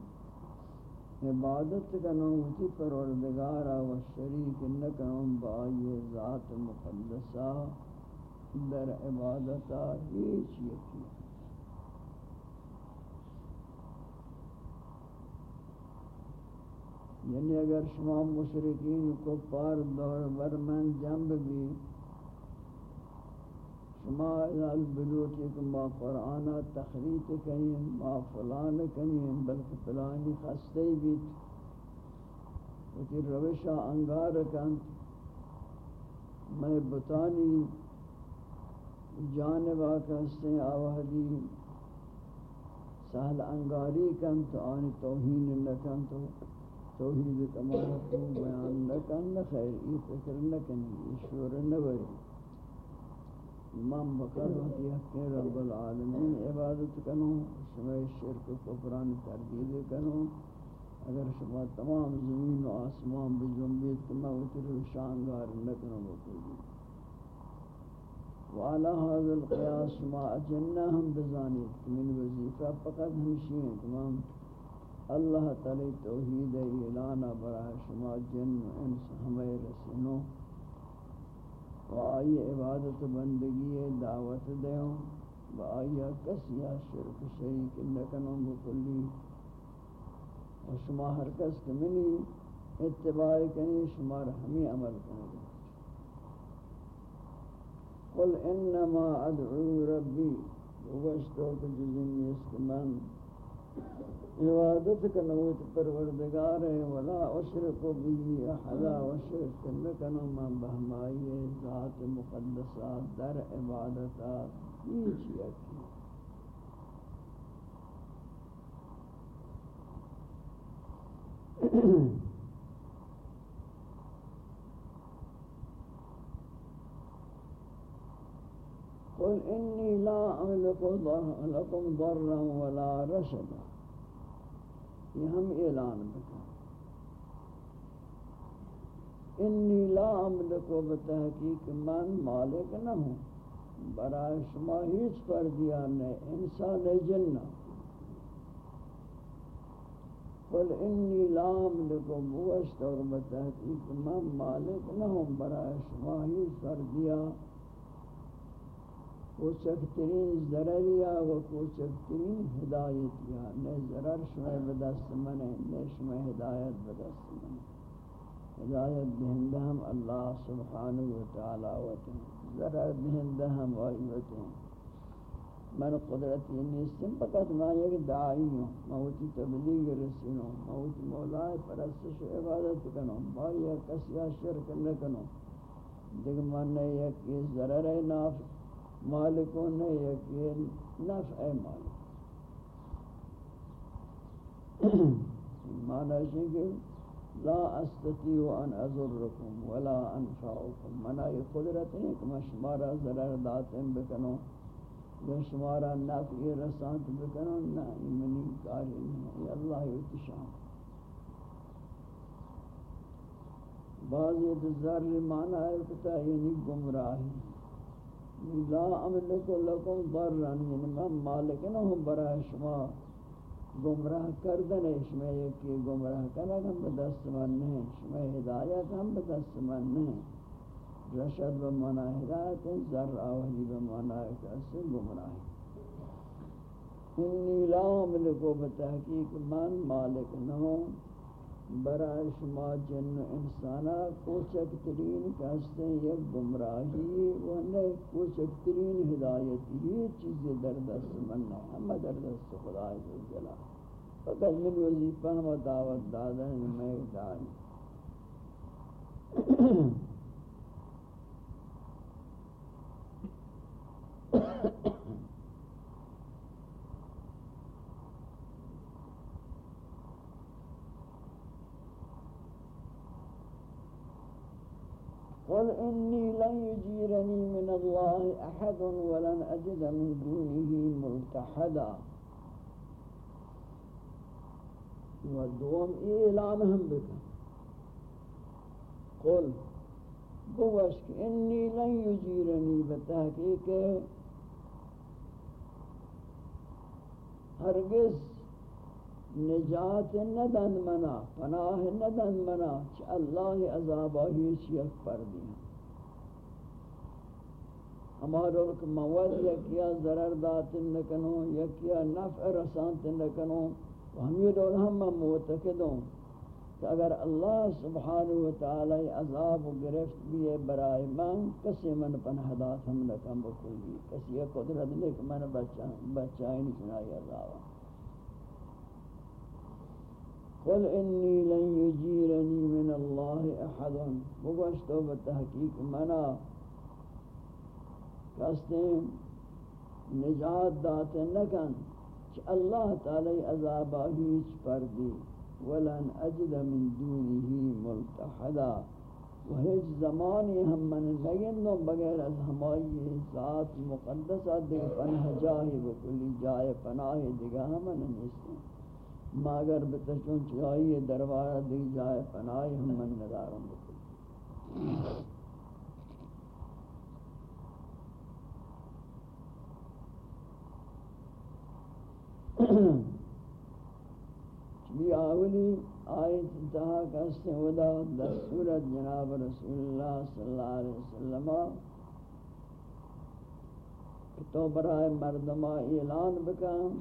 عبادت کنوں وچی پروردگارا و شریک نہ نکنوں بائی ذات مقدسہ در عبادتا ہیچ یکی یعنی اگر شما مشرقین کو پار دور برمن جنب بھی شما البلوٹی کہ ما قرآن تخریط کنیم ما فلان کنیم بلکہ فلانی خستے بیت وکی روشا انگار کن، میں بطانی جانبا کستے آوہدی سہل انگاری کن، تو آنی توہین لکن تو توحید کمال بیان لکن خیر، ای فکر لکنی اشور نبری. امام بکر ہوتی ہے رب العالمین عبادت کنو شما شرک و کفران تردید کنو اگر شما تمام زمین و آسمان بجنبید کما اتر شانگار نکنو بکلی وعلى هذا القياس ما اجنہ ہم من وظیفہ فقط ہمشی ہیں۔ تمام اللہ تعالی توحید اعلان برای شما جن و انس ہمیں رسنو و آئی عبادت بندگی دعوت دیوں و آئی کسی شرک شریک لکنوں بکلی و شما ہر کس کمنی اتباع کنی، شما رحمی عمل کنی۔ قل انما ادعو ربی وگشتو کجزن یسک من۔ عبادت کنوت پروردگار ہے ولا اشرک بھی احدا وشرک نکنو من بہمائی ذات مقدسہ در عبادتا ہیچ یکی قل انی لا املک لکم ضرا ولا رشدا. یہ ہم اعلان بکن انی لا املک بتحقیق، من مالک نہ ہوں۔ برای شما ہیچ پر دیا نے انسان جنہ قل انی لا املک بوشت اور بتحقیق، من مالک نہ ہوں۔ برای شما ہیچ پر دیا نہیں کوچکترین ضرر یا و کوچکترین ہدایت یا. نہ ضرر شمع بدست من نہ شمع ہدایت بدست من ہدایت دہندہ ہم اللہ سبحانہ وتعالی وتن ضرر دہندہ ہم وائیوتن من قدرت یہ نیستم، فقط میں ایک دعائی ہوں موتی تبلیغ رسینوں موتی مولائے پرستش عبادت کنوں بائی کسی شرک نکنوں دیکھ من نے یک ضرر نافع مالکوں نے یقین نفع مالک معنی ہے کہ لا استطيع ان اضركم ولا انفعكم منا یہ قدرت ہے کہ میں شمارا ضرر داتیں بکنوں۔ یا شمارا نفع رسانت بکنوں۔ نہ منی کاری نہیں ہے اللہ اتشان بعض یہ ذر معنی ہے کہ یعنی گمراہی۔ لا املک لکم ضرا یعنی من مالک نہ ہوں برای شما گمراہ کردن شما، یکی گمراہ کرنا ہم بدست من نہیں شما ہدایت ہم بدست من نہیں رشد بمانا ہدایت ذر آوہی بمانا کسی گمراہی انی لا ملکو بتحقیق من مالک نہوں برای شما جن و انسانا کوچک ترین کہستے ہیں یک گمراہی و نئے کوچک ترین ہدایتی، یہ چیزیں در دست من نہیں ہم در دست خدا جلال فقط من وظیفہ ہم دعوت دادا ہیں میں دائی قل إني لن يجيرني من الله أحد ولن أجد من دونه ملتحدا. ودوم إعلان هم بك. قل بوشك إني لن يجيرني بتحقيق هرگز نجات ندن منا، پناہ ندن منا چ اللہ عذابہ ہیچ یک پر دیا ہمارا رک مواد یکیا ضرر دات نکنو، یکیا نفع رسانت نکنو ہمی دول ہم موتقدوں کہ اگر اللہ سبحانہ وتعالی عذاب و گرفت بھی برائے من، کسی من پناہ دات ہم نکم بکلی کسی قدرت لکھ من بچائیں سنائی عذابہ قل انی لن یجیرنی من اللہ احد بگوشتو بتحقیق منا. کہستے نجات دات نکن چھ اللہ تعالی عذابہ ہیچ پردی ولن اجد من دونه ملتحدا. و ہیچ زمانی ہم من نگندوں بغیر از ہمائی ذات مقدسہ دیکھ پناہ جاہی بکلی جائے پناہ دیگا ہم ننستے ماگر بتشون چاہیے دربارہ دی جائے، پناہی ہم من نداروں بکل چلی آولی آیت انتہا کہستے ودا دستورت جناب رسول اللہ صلی اللہ علیہ وسلم۔ تو برائے مردمہ اعلان بکن۔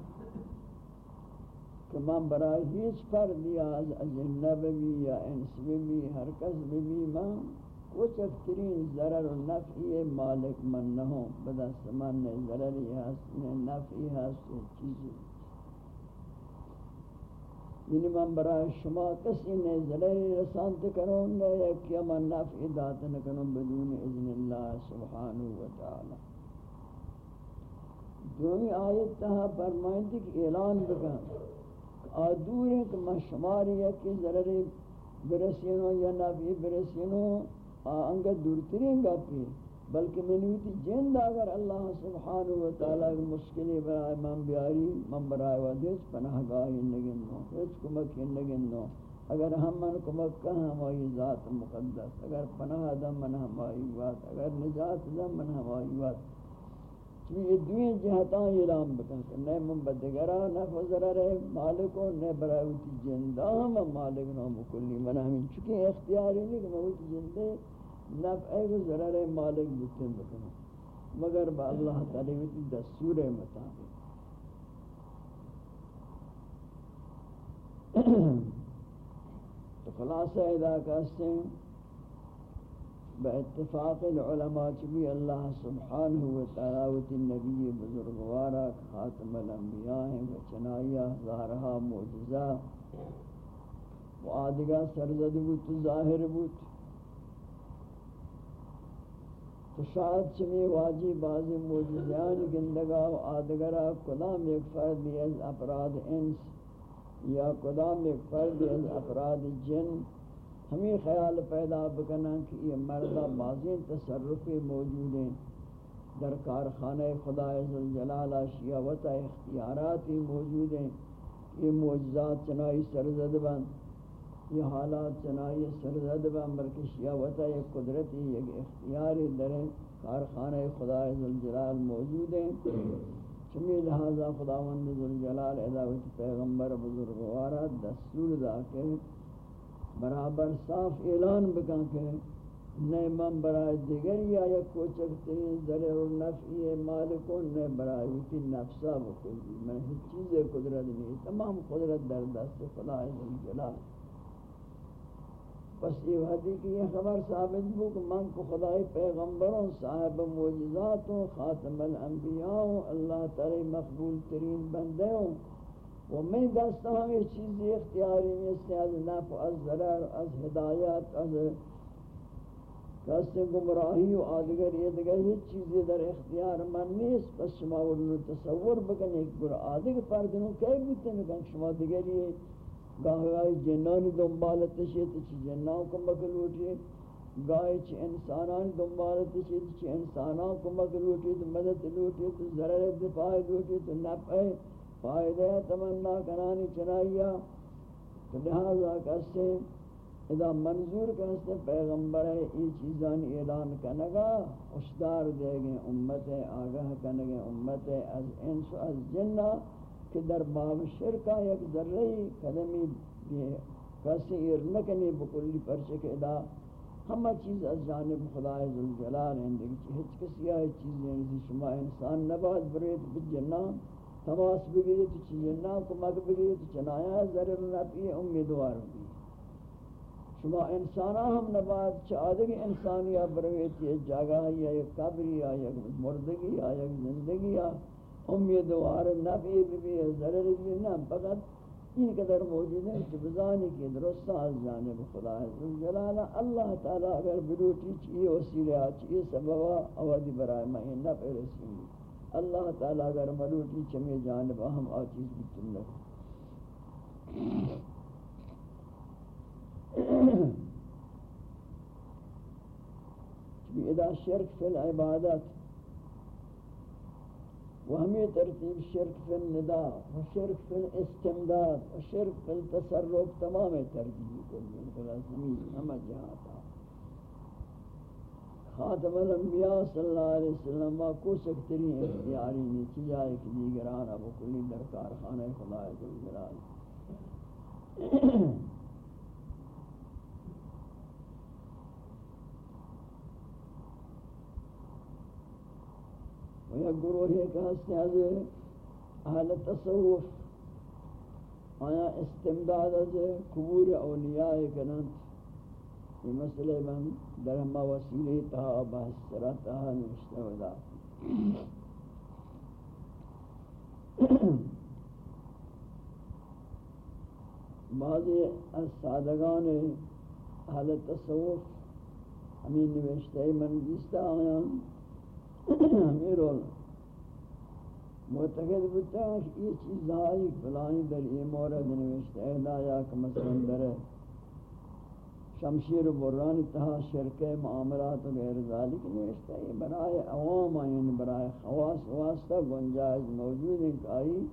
کہ من برای ہیچ پر دیا از اجنب بھی یا انس بھی ہر کس بھی من کچھ اکترین ضرر و نفعی مالک من نہ ہوں بدست من نے ضرری ہست نے نفعی ہست چیزی. یعنی من برای شما کسی نے ضرری رسانت کروں نے یا من نفعی دات نکنوں بدون اذن اللہ سبحانہ وتعالی دومی آیت تہا فرمائندی کہ اعلان بکن. آدور ہے کہ میں شماری ہے کہ ضرری برسینو یا نبی برسینو آنگا دورترین گا پی بلکہ میں نویتی جند اگر اللہ سبحانہ وتعالی مشکلی برائے من بیاری، من برائے ودیس پناہ گاہی نگنو ہیچ کمکی نگنو اگر ہم من کمک کا ہمائی ذات مقدس، اگر پناہ دم من ہمائی وات اگر نجات دم من ہمائی وات یہ دوئیں جہتاں اعلان بکن کہ نئے من بدگرہ نفع ضرر ہے مالکو نئے براوتی جندہ ہم مالک نام کلی من ہمیں چکے اختیاری نہیں کہ موتی جندے نفع و ضرر مالک بکن بکن۔ مگر با اللہ تعالی ویتی دستور مطابق۔ تو خلاصہ ادا کہتے ہیں۔ باتفاق العلماء چبی اللہ سبحانہ وتعالی النبی بزرگوارا خاتم الانبیاء ہیں وچنائیہ ظاہرہا معجزہ و آدگا سرزد بود، ظاہر بود. تو شاید چمی واجی بعضی معجزیان گندگا و آدگرہ کدام ایک فرد از افراد انس یا کدام ایک فرد از افراد جن ہمیں خیال پیدا بکنا کہ یہ مردہ بازیں تصرفی موجود ہیں۔ در کارخانہ خدا عزالجلال شیعوتا اختیاراتی موجود ہیں۔ یہ معجزات چنائی سرزد بند۔ یہ حالات چنائی سرزد بند، بلکہ شیعوتا ایک قدرتی ایک اختیاری در کارخانہ خدا عزالجلال موجود ہیں۔ چمی لہذا خداوند عزالجلال اداوت پیغمبر بزرگوارا دستور دا کے برابر صاف اعلان بکن کہ نئے من برائے دیگر یا یک کوچک ترین ضرر و نفعی مالکون نئے برائے ہوتی نفسا بکلی جی۔ میں ہیچ چیز قدرت نہیں، تمام قدرت در دست خدا جلال۔ بس یہ حدی کی یہ خبر ثابت ہو کہ من کو خدای پیغمبروں صاحب معجزاتوں خاتم الانبیاء اللہ تعالی مقبول ترین بندے ہوں و میں دستا ہوں چیزی اختیاری میں سے از نفع از ضرر، از ہدایت از کسی گمراہی و آدگر یہ دیگر ہی چیزی در اختیار من نیست. پس شما ورنو تصور بکن ایک گر آدگر پردنو کئی بیتے نکن شما دیگر یہ گاہ گاہی جنانی دنبالت تشیت چی جنان کو مکل اٹھے گاہی چی انسانان دنبالت تشیت چی انسانان کو مکل تو مدد لوٹے تو ضرر دفاع لوٹے تو نفع فائدہ تمنا کرانی چنائیا تو لہذا کسے اذا منظور کرتے پیغمبر ہے، یہ چیزان اعلان کنگا اشدار دے گئے امت آگاہ کنگے امت از انس و از جنہ کہ در باب شرکا یک ذرہی قدمی کسی ارنکنی بکلی پرچے کہ ادا۔ ہمہ چیز از جانب خدا ذوالجلال ہیں، دیکھ، ہچ کسی آئی چیزیں ہیں شما انسان نباد برید بجنہ۔ تماس بگیری تو چیز جنہ کو بگیری تو چنایا ذرر نبی امیدوار ہوگی شما انسانا ہم نباد چادگی انسانیہ برویتی ہے جاگہ یا یک قبری یا یک مردگی یا یک زندگی یا امیدوار نبی بھی ضرر بھی نہ فقط این قدر موجود ہے کہ بزانی کی درست از جانب خدا ہے جلالہ اللہ تعالی اگر بروٹی چیئے وسیلہ چیئے سببا اوادی برائے میں نفع رسیلی اللہ تعالی اگر مروٹی چمی جانب، ہم آچیز بھی تم لکھ اذا شرک فی العبادت، و ہمیں ترتیب شرک فی الندا، و شرک فی الاستمداد، و شرک فی التصرف تمام ترتیب کو زمین ہمہ جہاتا خاتم الانبیاء صلی اللہ علیہ وسلم ما کو سکتری اختیاری نیچی جائے کہ دیگران ابو کلی درکار خانہ خدا جلال و یا گروہ ایک ہستے از اہل تصوف آیا استمداد از قبور اولیاء کنند. یہ مسئلہ من درہما وسیلہ تہا بحث سرہ تہا نوشتہ ودا۔ بعضی از سادگان اہل تصوف ہمیں نوشتہ من جیستا آیا۔ میرول معتقد بتا ہے کہ یہ چیز آئی فلانی در یہ مورد نوشتا ہے لایا کہ مثلا در شمشیر و بران تہا، شرک معاملات و غیر ذالک نوشتا ہے۔ برائے عوام یعنی برائے خواص واسطہ گنجائز موجود ہیں کہ آئی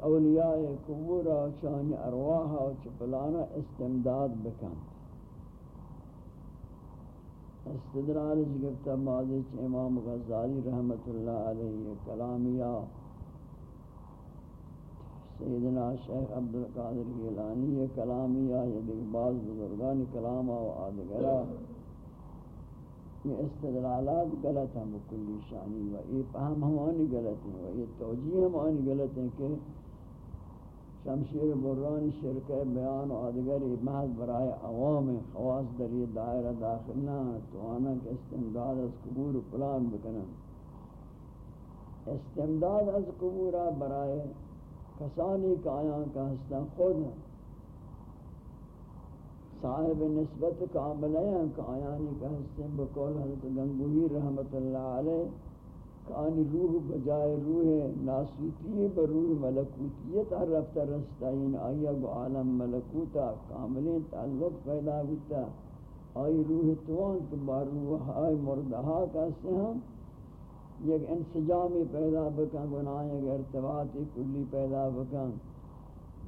اولیاء قبورہ چانی ارواح و چپلانا استمداد بکن۔ استدلال جگتا ماضی چھ امام غزالی رحمت اللہ علیہ کلامیہ سیدنا شیخ عبدالقادر گیلانی، یہ کلامیہ یہ دیکھ بعض بزرگان کلامہ و آدگرہ یہ استدلالات غلط ہیں بکلی شانی و یہ پہم ہمانی غلط ہیں و یہ توجیہ ہمانی غلط ہیں کہ شمشیر بران شرک بیان و آدگر محض برای عوام خواص در یہ دائرہ داخل نہ تو آنا کہ استمداد از قبور پلان بکنن۔ استمداد از قبور برای کسانی کا آیاں کا ہستا خود صاحب نسبت کامل ہیں کہ آیانی کا ہستے بقول حضرت گنگوہی رحمت اللہ علیہ کانی روح بجائے روح ناسوتی بروح ملکوتیت رفتہ رستائین آیا گو عالم ملکوتا کاملین تعلق پیدا ہوتا آئی روح توان کہ باروح آئی مردہا کہتے ہیں یک انسجامی پیدا بکن گناہ یک ارتباطی کلی پیدا بکن.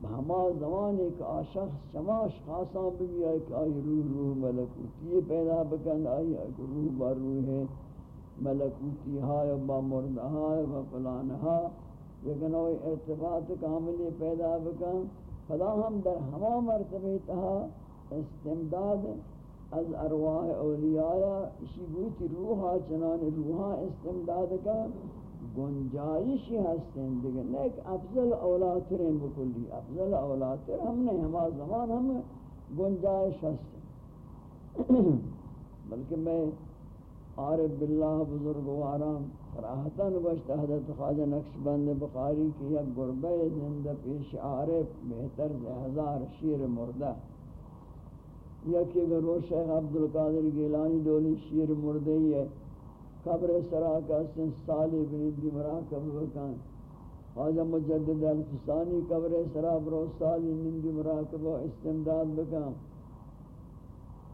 ہما زمان ایک آشخص شماش خاصان بھی آئی کہ آئی روح روح ملکوتی پیدا بکن آئی ایک روح باروح ہے ملکوتی ہائے با مرد ہائے با فلان ہائے لیکن وہ ارتباط کاملی پیدا بکن. خدا ہم در ہما مرتبہ تہا استمداد از ارواح اولیاء، اسی بوتی روحا، چنان روحا استمداد کا گنجائشی ہستیں دیگر نیک افضل اولاترین بکلی. افضل اولاتر ہم نے ہما زمان ہم گنجائش ہستیں بلکہ میں عارف باللہ بزرگواران راحتاً گوشت حضرت خواجہ نقش بند بخاری کی یک گربہ زندہ پیش عارف، بہتر ہزار شیر مردہ یکی اگر وہ شیخ عبدالقادر گیلانی ڈولی شیر مردہی ہے، قبر سرا کا سن سالی بریدی مراقب بکان خواجہ مجدد الفسانی قبر سرا برو سالی نندی مراقب و استمداد بکان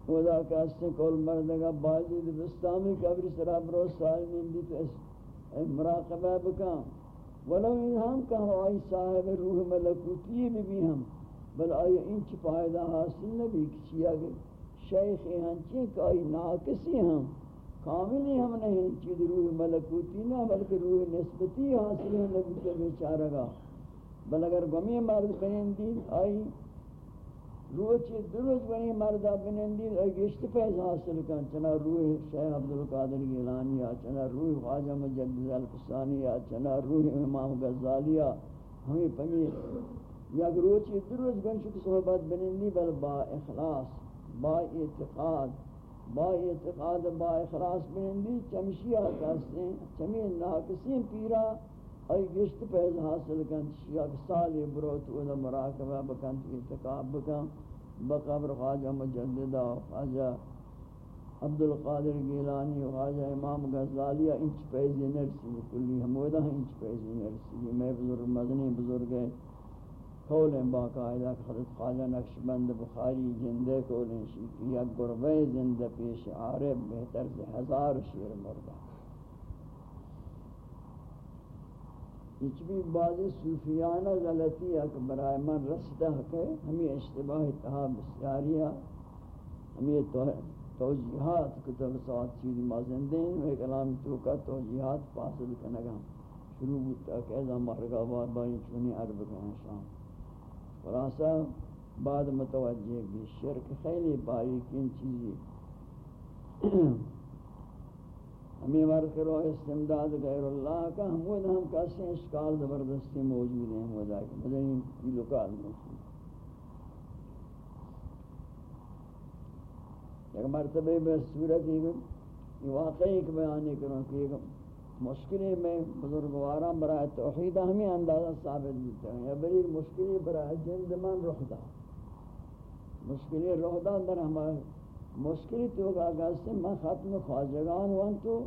ودا کا سن کول مردگا بازید بستامی قبر سرا برو سالی نندی تو مراقبہ بکان ولو ان ہم کہا آئی صاحب روح ملکوتی بھی ہم۔ بل آیا این چی فائدہ حاصل نبی کچی آگے شیخ ہنچی کئی ناکسی ہم کاملی ہم نہیں چید روح ملکوتی نہ، بلکہ روح نسبتی حاصل ہے نبی کے بیچارہ گا بل اگر گمی مرد بنندین آئی روح چی دروز بنی مردہ بنندین آئی گشت پیز حاصل کن۔ چنا روح شیخ عبدالقادر گیلانی یا چنا روح خواجہ مجدد الفسانی یا چنا روح امام غزالیہ ہمیں پمی یک روچی در روز گنشو کی صحبت بنندی بل با اخلاص، با اعتقاد با اعتقاد با اخلاص بنندی چمشی آکاستے ہیں چمی ناکسین پیرا. ای گشت پیز حاصل کن شیعہ سالی بروت اولا مراقبہ بکن اعتقاب بکن. بقبر خواجہ مجددہ خواجہ عبدالقادر گیلانی خواجہ امام غزالیہ انچ پیزی نرسی. کلی ہمودہ انچ پیزی نرسی. میں بزرگ مدنی بزرگ ہے قول باقاعدہ حضرت خواجہ نقش بند بخاری زندہ قول شیخ یا گربہ زندہ پیش عارب بہتر سے ہزار شیر مردہ کچھ بھی بعض صوفیانہ غلطی ہے کہ برائے من رسدہ کہ ہمیں اشتباہ اتحاب بسیاریہ ہمیں توجیحات کتب سوات چیز مازندین ایک کلام توکا توجیحات پاسد کنگا شروع ہوتا کہ ایزا مرگا بار باری چونی عرب کہیں شام. خلاصہ، بعد متوجہ بھی شرک خیلی باریکین چیزی. ہمیں مرد کرو استمداد غیر اللہ کا، ہم وہ ہم کیسے اشکال زبردستی موجود ہیں وہ دا کہ مدنی کی لکال موجود ایک مرتبہ بے صورت ہی واقعی ایک بیانی کروں کہ مشکلی میں بزرگواراں برای توحید ہمیں اندازہ ثابت دیتے ہیں۔ یا بری مشکلی برای جند من رخ دا مشکلی رخ دا در ہمارا مشکلی تو آگاز سے میں ختم خواجگان وان تو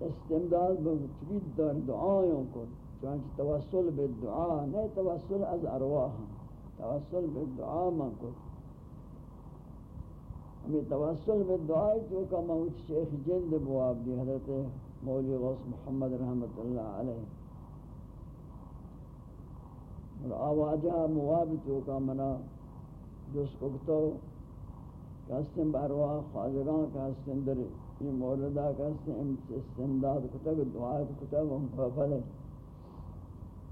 استمداد بچبید در دعایوں کو چونچہ توسل بالدعا نہیں توسل از ارواح، توسل بالدعا من کو۔ ہمیں توسل میں دعائی تو کا موت شیخ جلد بواب دی حضرت مولی غوث محمد رحمت اللہ علیہ اور آواجہ مواب تو کا منا جس کو تو کہستن بارواہ خواجگان کہستن در یہ موردہ کہستن استمداد کتب دعائی کتب ہم ففلے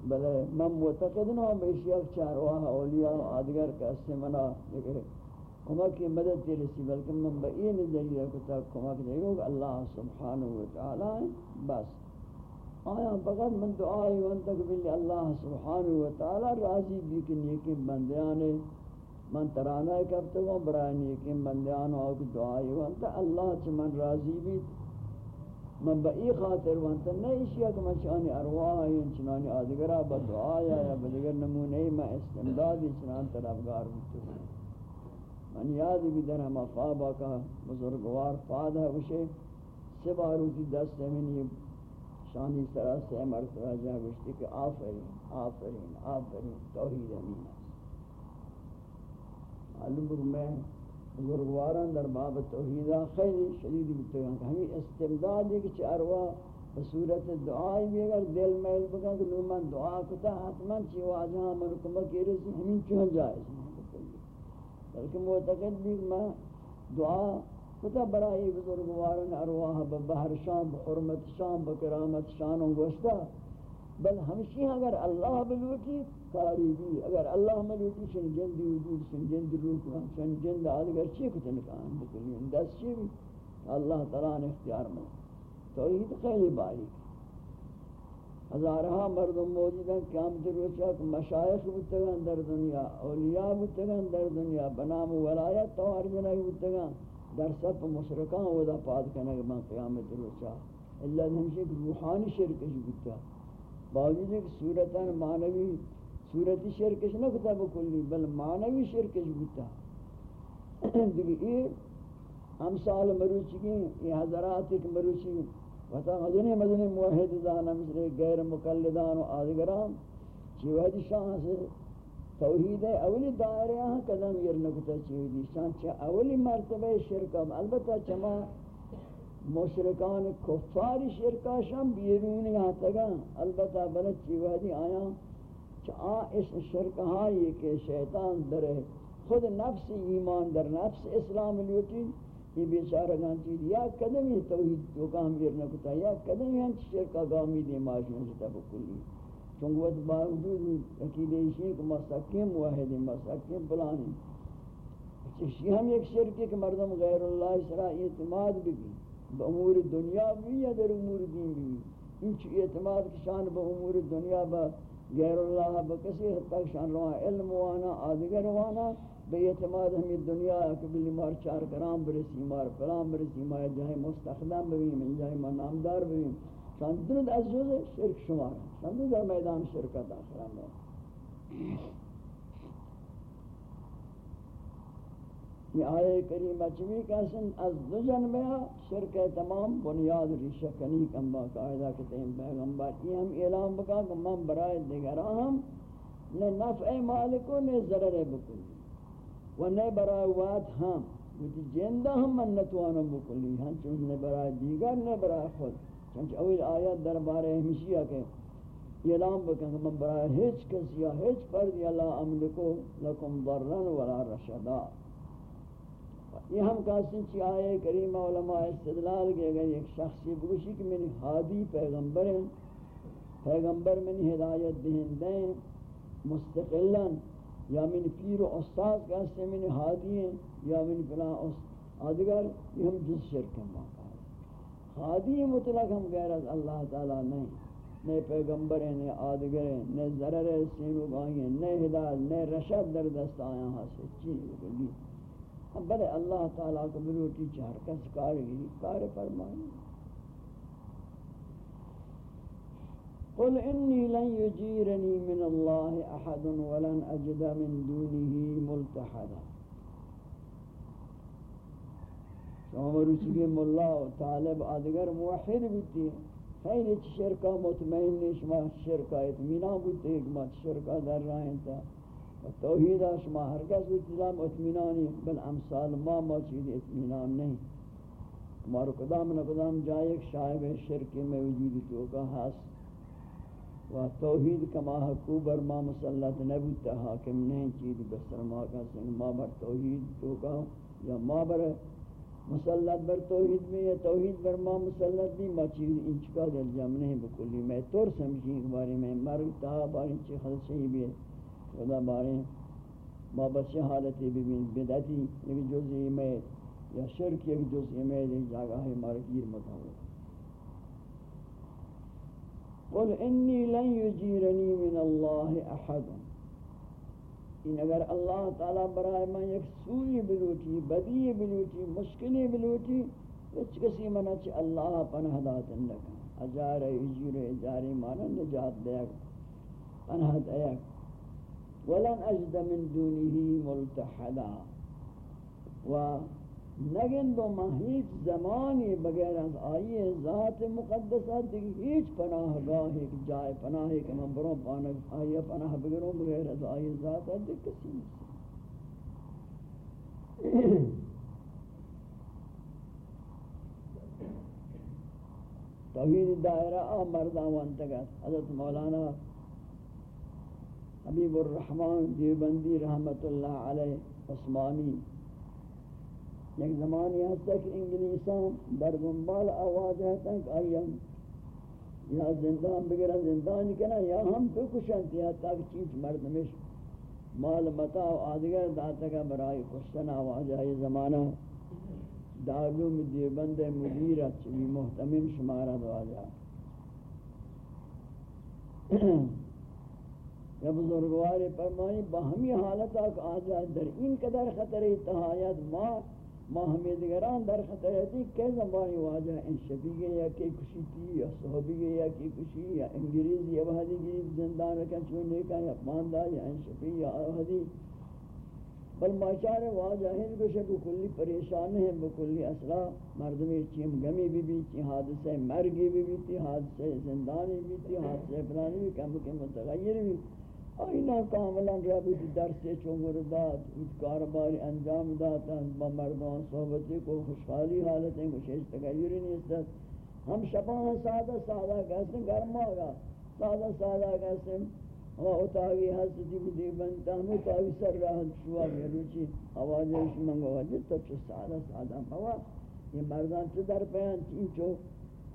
بلے من معتقد نو بیشیق چارواہ اولیاء و آدگر کہستن منا لیکن کمک کی مدد تیرے سی، بلکہ من بئی نظریہ کو تا کمک دے گا اللہ سبحانہ وتعالی بس۔ آیا فقط من دعائی وانتک بلی اللہ سبحانہ وتعالی راضی بھی کہ نیکی بندیانے من ترانہ کرتے گا برای نیکی بندیان آگ دعائی وانتا اللہ چھ من راضی بھی۔ من بئی خاطر وانتا نہیں شیعہ کہ من چانی ارواح ہیں چنانی آدگرہ بدعایا یا بدگر نمونہی میں استمدادی چنان طرفگار ہوتے ہیں۔ من یاد بھی در ہما خوابہ کا بزرگوار فاد ہے اسے سے باروتی دست من یہ شانی سرا سے مرتبہ جا گشتی کہ آفرین آفرین آفرین، توحید امین ہے۔ معلوم میں بزرگواران در باب توحیدہ خیلی شدید بکتے ہیں کہ ہمیں استمداد ہے کہ چھ ارواح بصورت دعائی بھی اگر دل میل بکا کہ نو من دعا کتا، حتما چی واجہاں من کمک رسی، ہمیں چون جائز ہیں۔ بلکہ معتقد بھی میں دعا مطلب کتا برائی بزرگوارن ارواح ببہر شام بحرمت شام بکرامت شان و گوشتا بل ہمشی اگر اللہ بلوٹی کاری بھی۔ اگر اللہ ملوٹی شن جند وجود شن جند روح شن جند آدگر چی کتن کام بکلی؟ دست چی بھی؟ اللہ تعالیٰ نے اختیار میں۔ توحید خیلی باریک۔ ہزارہا مردم موجود ہیں، قیامت روچہ کہ مشایخ بتگان در دنیا، اولیاء بتگان در دنیا، بنام ولایت توار جنہی بتگان در سب مشرکان ودا پاد کنگ من قیامت روچہ اللہ ہمشہ ایک روحانی شرکش بتا باوجود ایک صورتان معنوی، صورتی شرکش نہ کتا بکلی، بل معنوی شرکش بتا دیکھ یہ امثال مروچی کی یہ حضرات ایک مروچی وتا مدنی مدنی موحد دانا مثل غیر مقلدان و آدگران چیوہدی شان سے توحید اولی دائرہ ہاں قدم یرنکتا چیوہدی شان چا اولی مرتبہ شرکم البتہ چما مشرکان کفار شرکا شام بیرون یہاں تگا البتہ بلد چیوہدی آیا؟ چا اس شرکہ یہ کہ شیطان در خود نفس ایمان، در نفس اسلام لیوٹی یہ بیچارہ گان چیز، یا قدم توحید تو کام گرنا کتا، یا قدم یہ شرکا گامی دے معاشروں سے تب کلی چونکہ وہ باوجود عقیدہ اسی کہ مسکیم واحد مسکیم پلانی چشی اچھا، ہم ایک شرکی کہ مردم غیر اللہ سرا اعتماد بھی بھی امور دنیا بھی یا در امور دین بھی انچ اعتماد کی شان با امور دنیا با غیر اللہ با کسی حد تک شان روانا علم وانا آدگر وانا بے اعتماد ہمیں دنیا کہ بلی مار چار کرام برسی، مار فلان برسی، مار جائے مستخدم بھی جائے من نامدار بھی شان درد از جوز شرک شمار شان در میدان شرکت آخران میں یہ آئے کریم اچمی کہسن از دو جنبیا شرک تمام، بنیاد ریشہ کنی کم با قائدہ کہتے پیغمبر یہ ہم اعلام بکا کہ من برائے دیگر ہم نہ نفع مالکو نہ ضرر بکلی و نئے برائے وات ہم وتی جندہ ہم من نتوانا بکلی ہم چون نے برائے دیگر نے برائے خود. چونچہ اول آیات دربارے ہمشیہ کے اعلام بکن کہ من برائے ہیچ کسی یا ہیچ فرد یا لا املکو لکم ضرن ولا رشدا. یہ ہم کہتے ہیں آئے کریمہ علماء استدلال کے اگر ایک شخصی بگوشی کہ میں حادی پیغمبر ہیں پیغمبر میں ہدایت دہندیں مستقلاً یا من پیر و استاد کا سے من ہادی ہیں، یا من فلاں آدگر یہ ہم جس شرک ہیں۔ ہادی مطلق ہم غیر از اللہ تعالی نہیں۔ نئے پیغمبر ہیں، نئے آدگر ہیں، نئے ضرر سینو گاہی ہیں، نئے ہدایت، نئے رشد در دست آیا حاصل چیز بلی ہم بلے اللہ تعالیٰ کو بلوٹی چار کس کارگی کار فرمائیں قل إني لن يجيرني من الله أحد ولن أجد من دونه ملتحدا. شما مروچی ملا و طالب آدگر موحد بودتی خیلی چی شرکا مطمئن نیش ما شرکا اتمینا بودتی ایک ما شرکا در رائن تا و توحیدا شما ہرگز بودتی اتمینانی بل امثال ما ما چیز اتمینان نہیں ہمارو قدام نہ قدام جائے ایک شائب شرکی میں وجودی تو و توحید کما حقو بر ما مسلط نبوتا حاکم نہیں چیز بسر ما کا سنگ ما بر توحید تو کا یا ما بر مسلط بر توحید میں یا توحید بر ما مسلط بھی ما چیز انچکا دل جم نہیں بکلی میں طور سمجھی ایک بارے میں مرگ تا باری چی خلصی بھی خدا بارے ما بچے حالتی بھی بدعتی، ایک جزئی میں یا شرک، ایک جزئی میں ایک جاگہ ہے مارگیر مطابق قل انی لن یجیرنی من اللہ احد ان اگر اللہ تعالی برائے میں ایک سوئی بلوٹی بدی بلوٹی مشکلی بلوٹی کچھ کسی منع چھ اللہ پناہ دات اندکا اجار اجیر اجاری مانا نجات دیا پناہ دیا ولن اجد من دونه ملتحدا. و نگن با دو مہیچ زمانی بغیر از آئی ذات مقدسہ دیکھ ہیچ پناہ گاہ ایک جائے پناہ ایک من بروں پانک آئی پناہ بگروں بغیر از آئی ذات دیکھ کسی نہیں توحید دائرہ آ مردان تگت حضرت مولانا حبیب الرحمن دیوبندی رحمت اللہ علیہ عثمانی ایک زمانی ہستا کہ انگلیسان در گنبال آواز ہے کہ آئیم یا زندان بگرہ زندان کنا یا ہم تو کشن تیا تاک چیز مردمش مال متا آدگر داتا کا برائی کشتن آواز آئی زمانہ دارلوم دیوبند مدیرت چوی محتمم شمارہ دو آجا یا بزرگوار فرمائی باہمی حالت آکھ آجا در این قدر خطر اتحایت ما ما ہمیں دیگران در خطر ہے کہ زمانی واجہ ان شفیقے یا کی کشی تھی یا صحبیگے یا کی کشی یا انگریز یا وحدی گریز زندان رکھن چونے کا یا ماندہ یا ان شفیق یا وحدی۔ بل ماشار واجہ ہیں کہ بکلی پریشان ہیں بکلی اصلا مردمی چیم گمی بھی بھی چی حادثہ مرگی بھی بھی تھی حادثہ زندانی بھی تھی حادثہ فلانی بھی، کم کم متغیر بھی۔ آئینا کاملا ربی درس چونگر داد اس کارباری انجام داتا با مردان صحبتی کو خوشحالی حالت ہیں، کچھ اس تغیری نہیں ہم شبان سادہ سادہ کہتے ہیں، گرم آگا سادہ سادہ کہتے ہیں۔ ہوا اتاوی حضرتی بدی بنتا، ہم اتاوی سر رہا شوا بیروچی آوازش منگو وجہ تو چھ سادہ سادہ ہوا یہ مردان چھ در پیان چین چو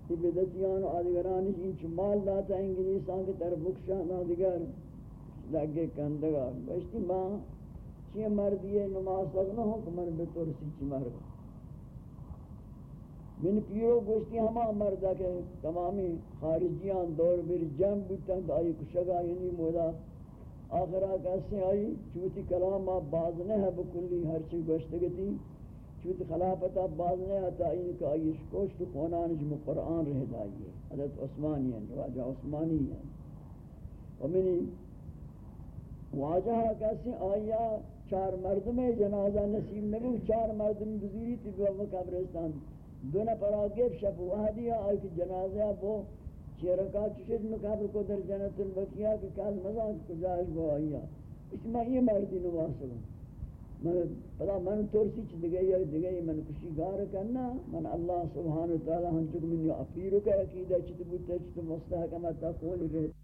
یہ بدتیان و آدگرانش این چھ مال داتا انگلیسان کے طرف بکشان آدگر لگے کندگا گوشتی ماں چی مردی نماز لگنا ہوں کہ من بطرسی چی مرد من پیرو گوشتی ہما مردہ کہ تمامی خارجیان دور بیر جم بودتاں کہ آئی کشگا یعنی مولا آخرہ کیسے آئی، چوتی کلام آپ باز نہیں ہے بکلی، ہر چیز گوشتگتی چوتی خلافتا باز نہیں ہے تا این کہ آئی شکوشت خونانش میں قرآن رہ دائیے حضرت عثمانی ہیں جو عثمانی ہیں۔ ومنی واجہ کسی آیا چار مردم جنازہ نصیب نبو، چار مردم بزیری تھی بابا قبرستان۔ دو نفر آگیب شب وحدی آئی کہ جنازہ بو چیرکا چشد مقابر کو در جنت البقیہ کہ کاز مزان کجاش بو آیا۔ اس میں یہ مردی نواسلوں من پدا من ترسی چھ دگئی یا دگئی من کشی گار کرنا، من اللہ سبحانہ وتعالی ہم چک من اپیرو کا عقیدہ چھ بوتا چھ مستحکمہ تا قول رہتا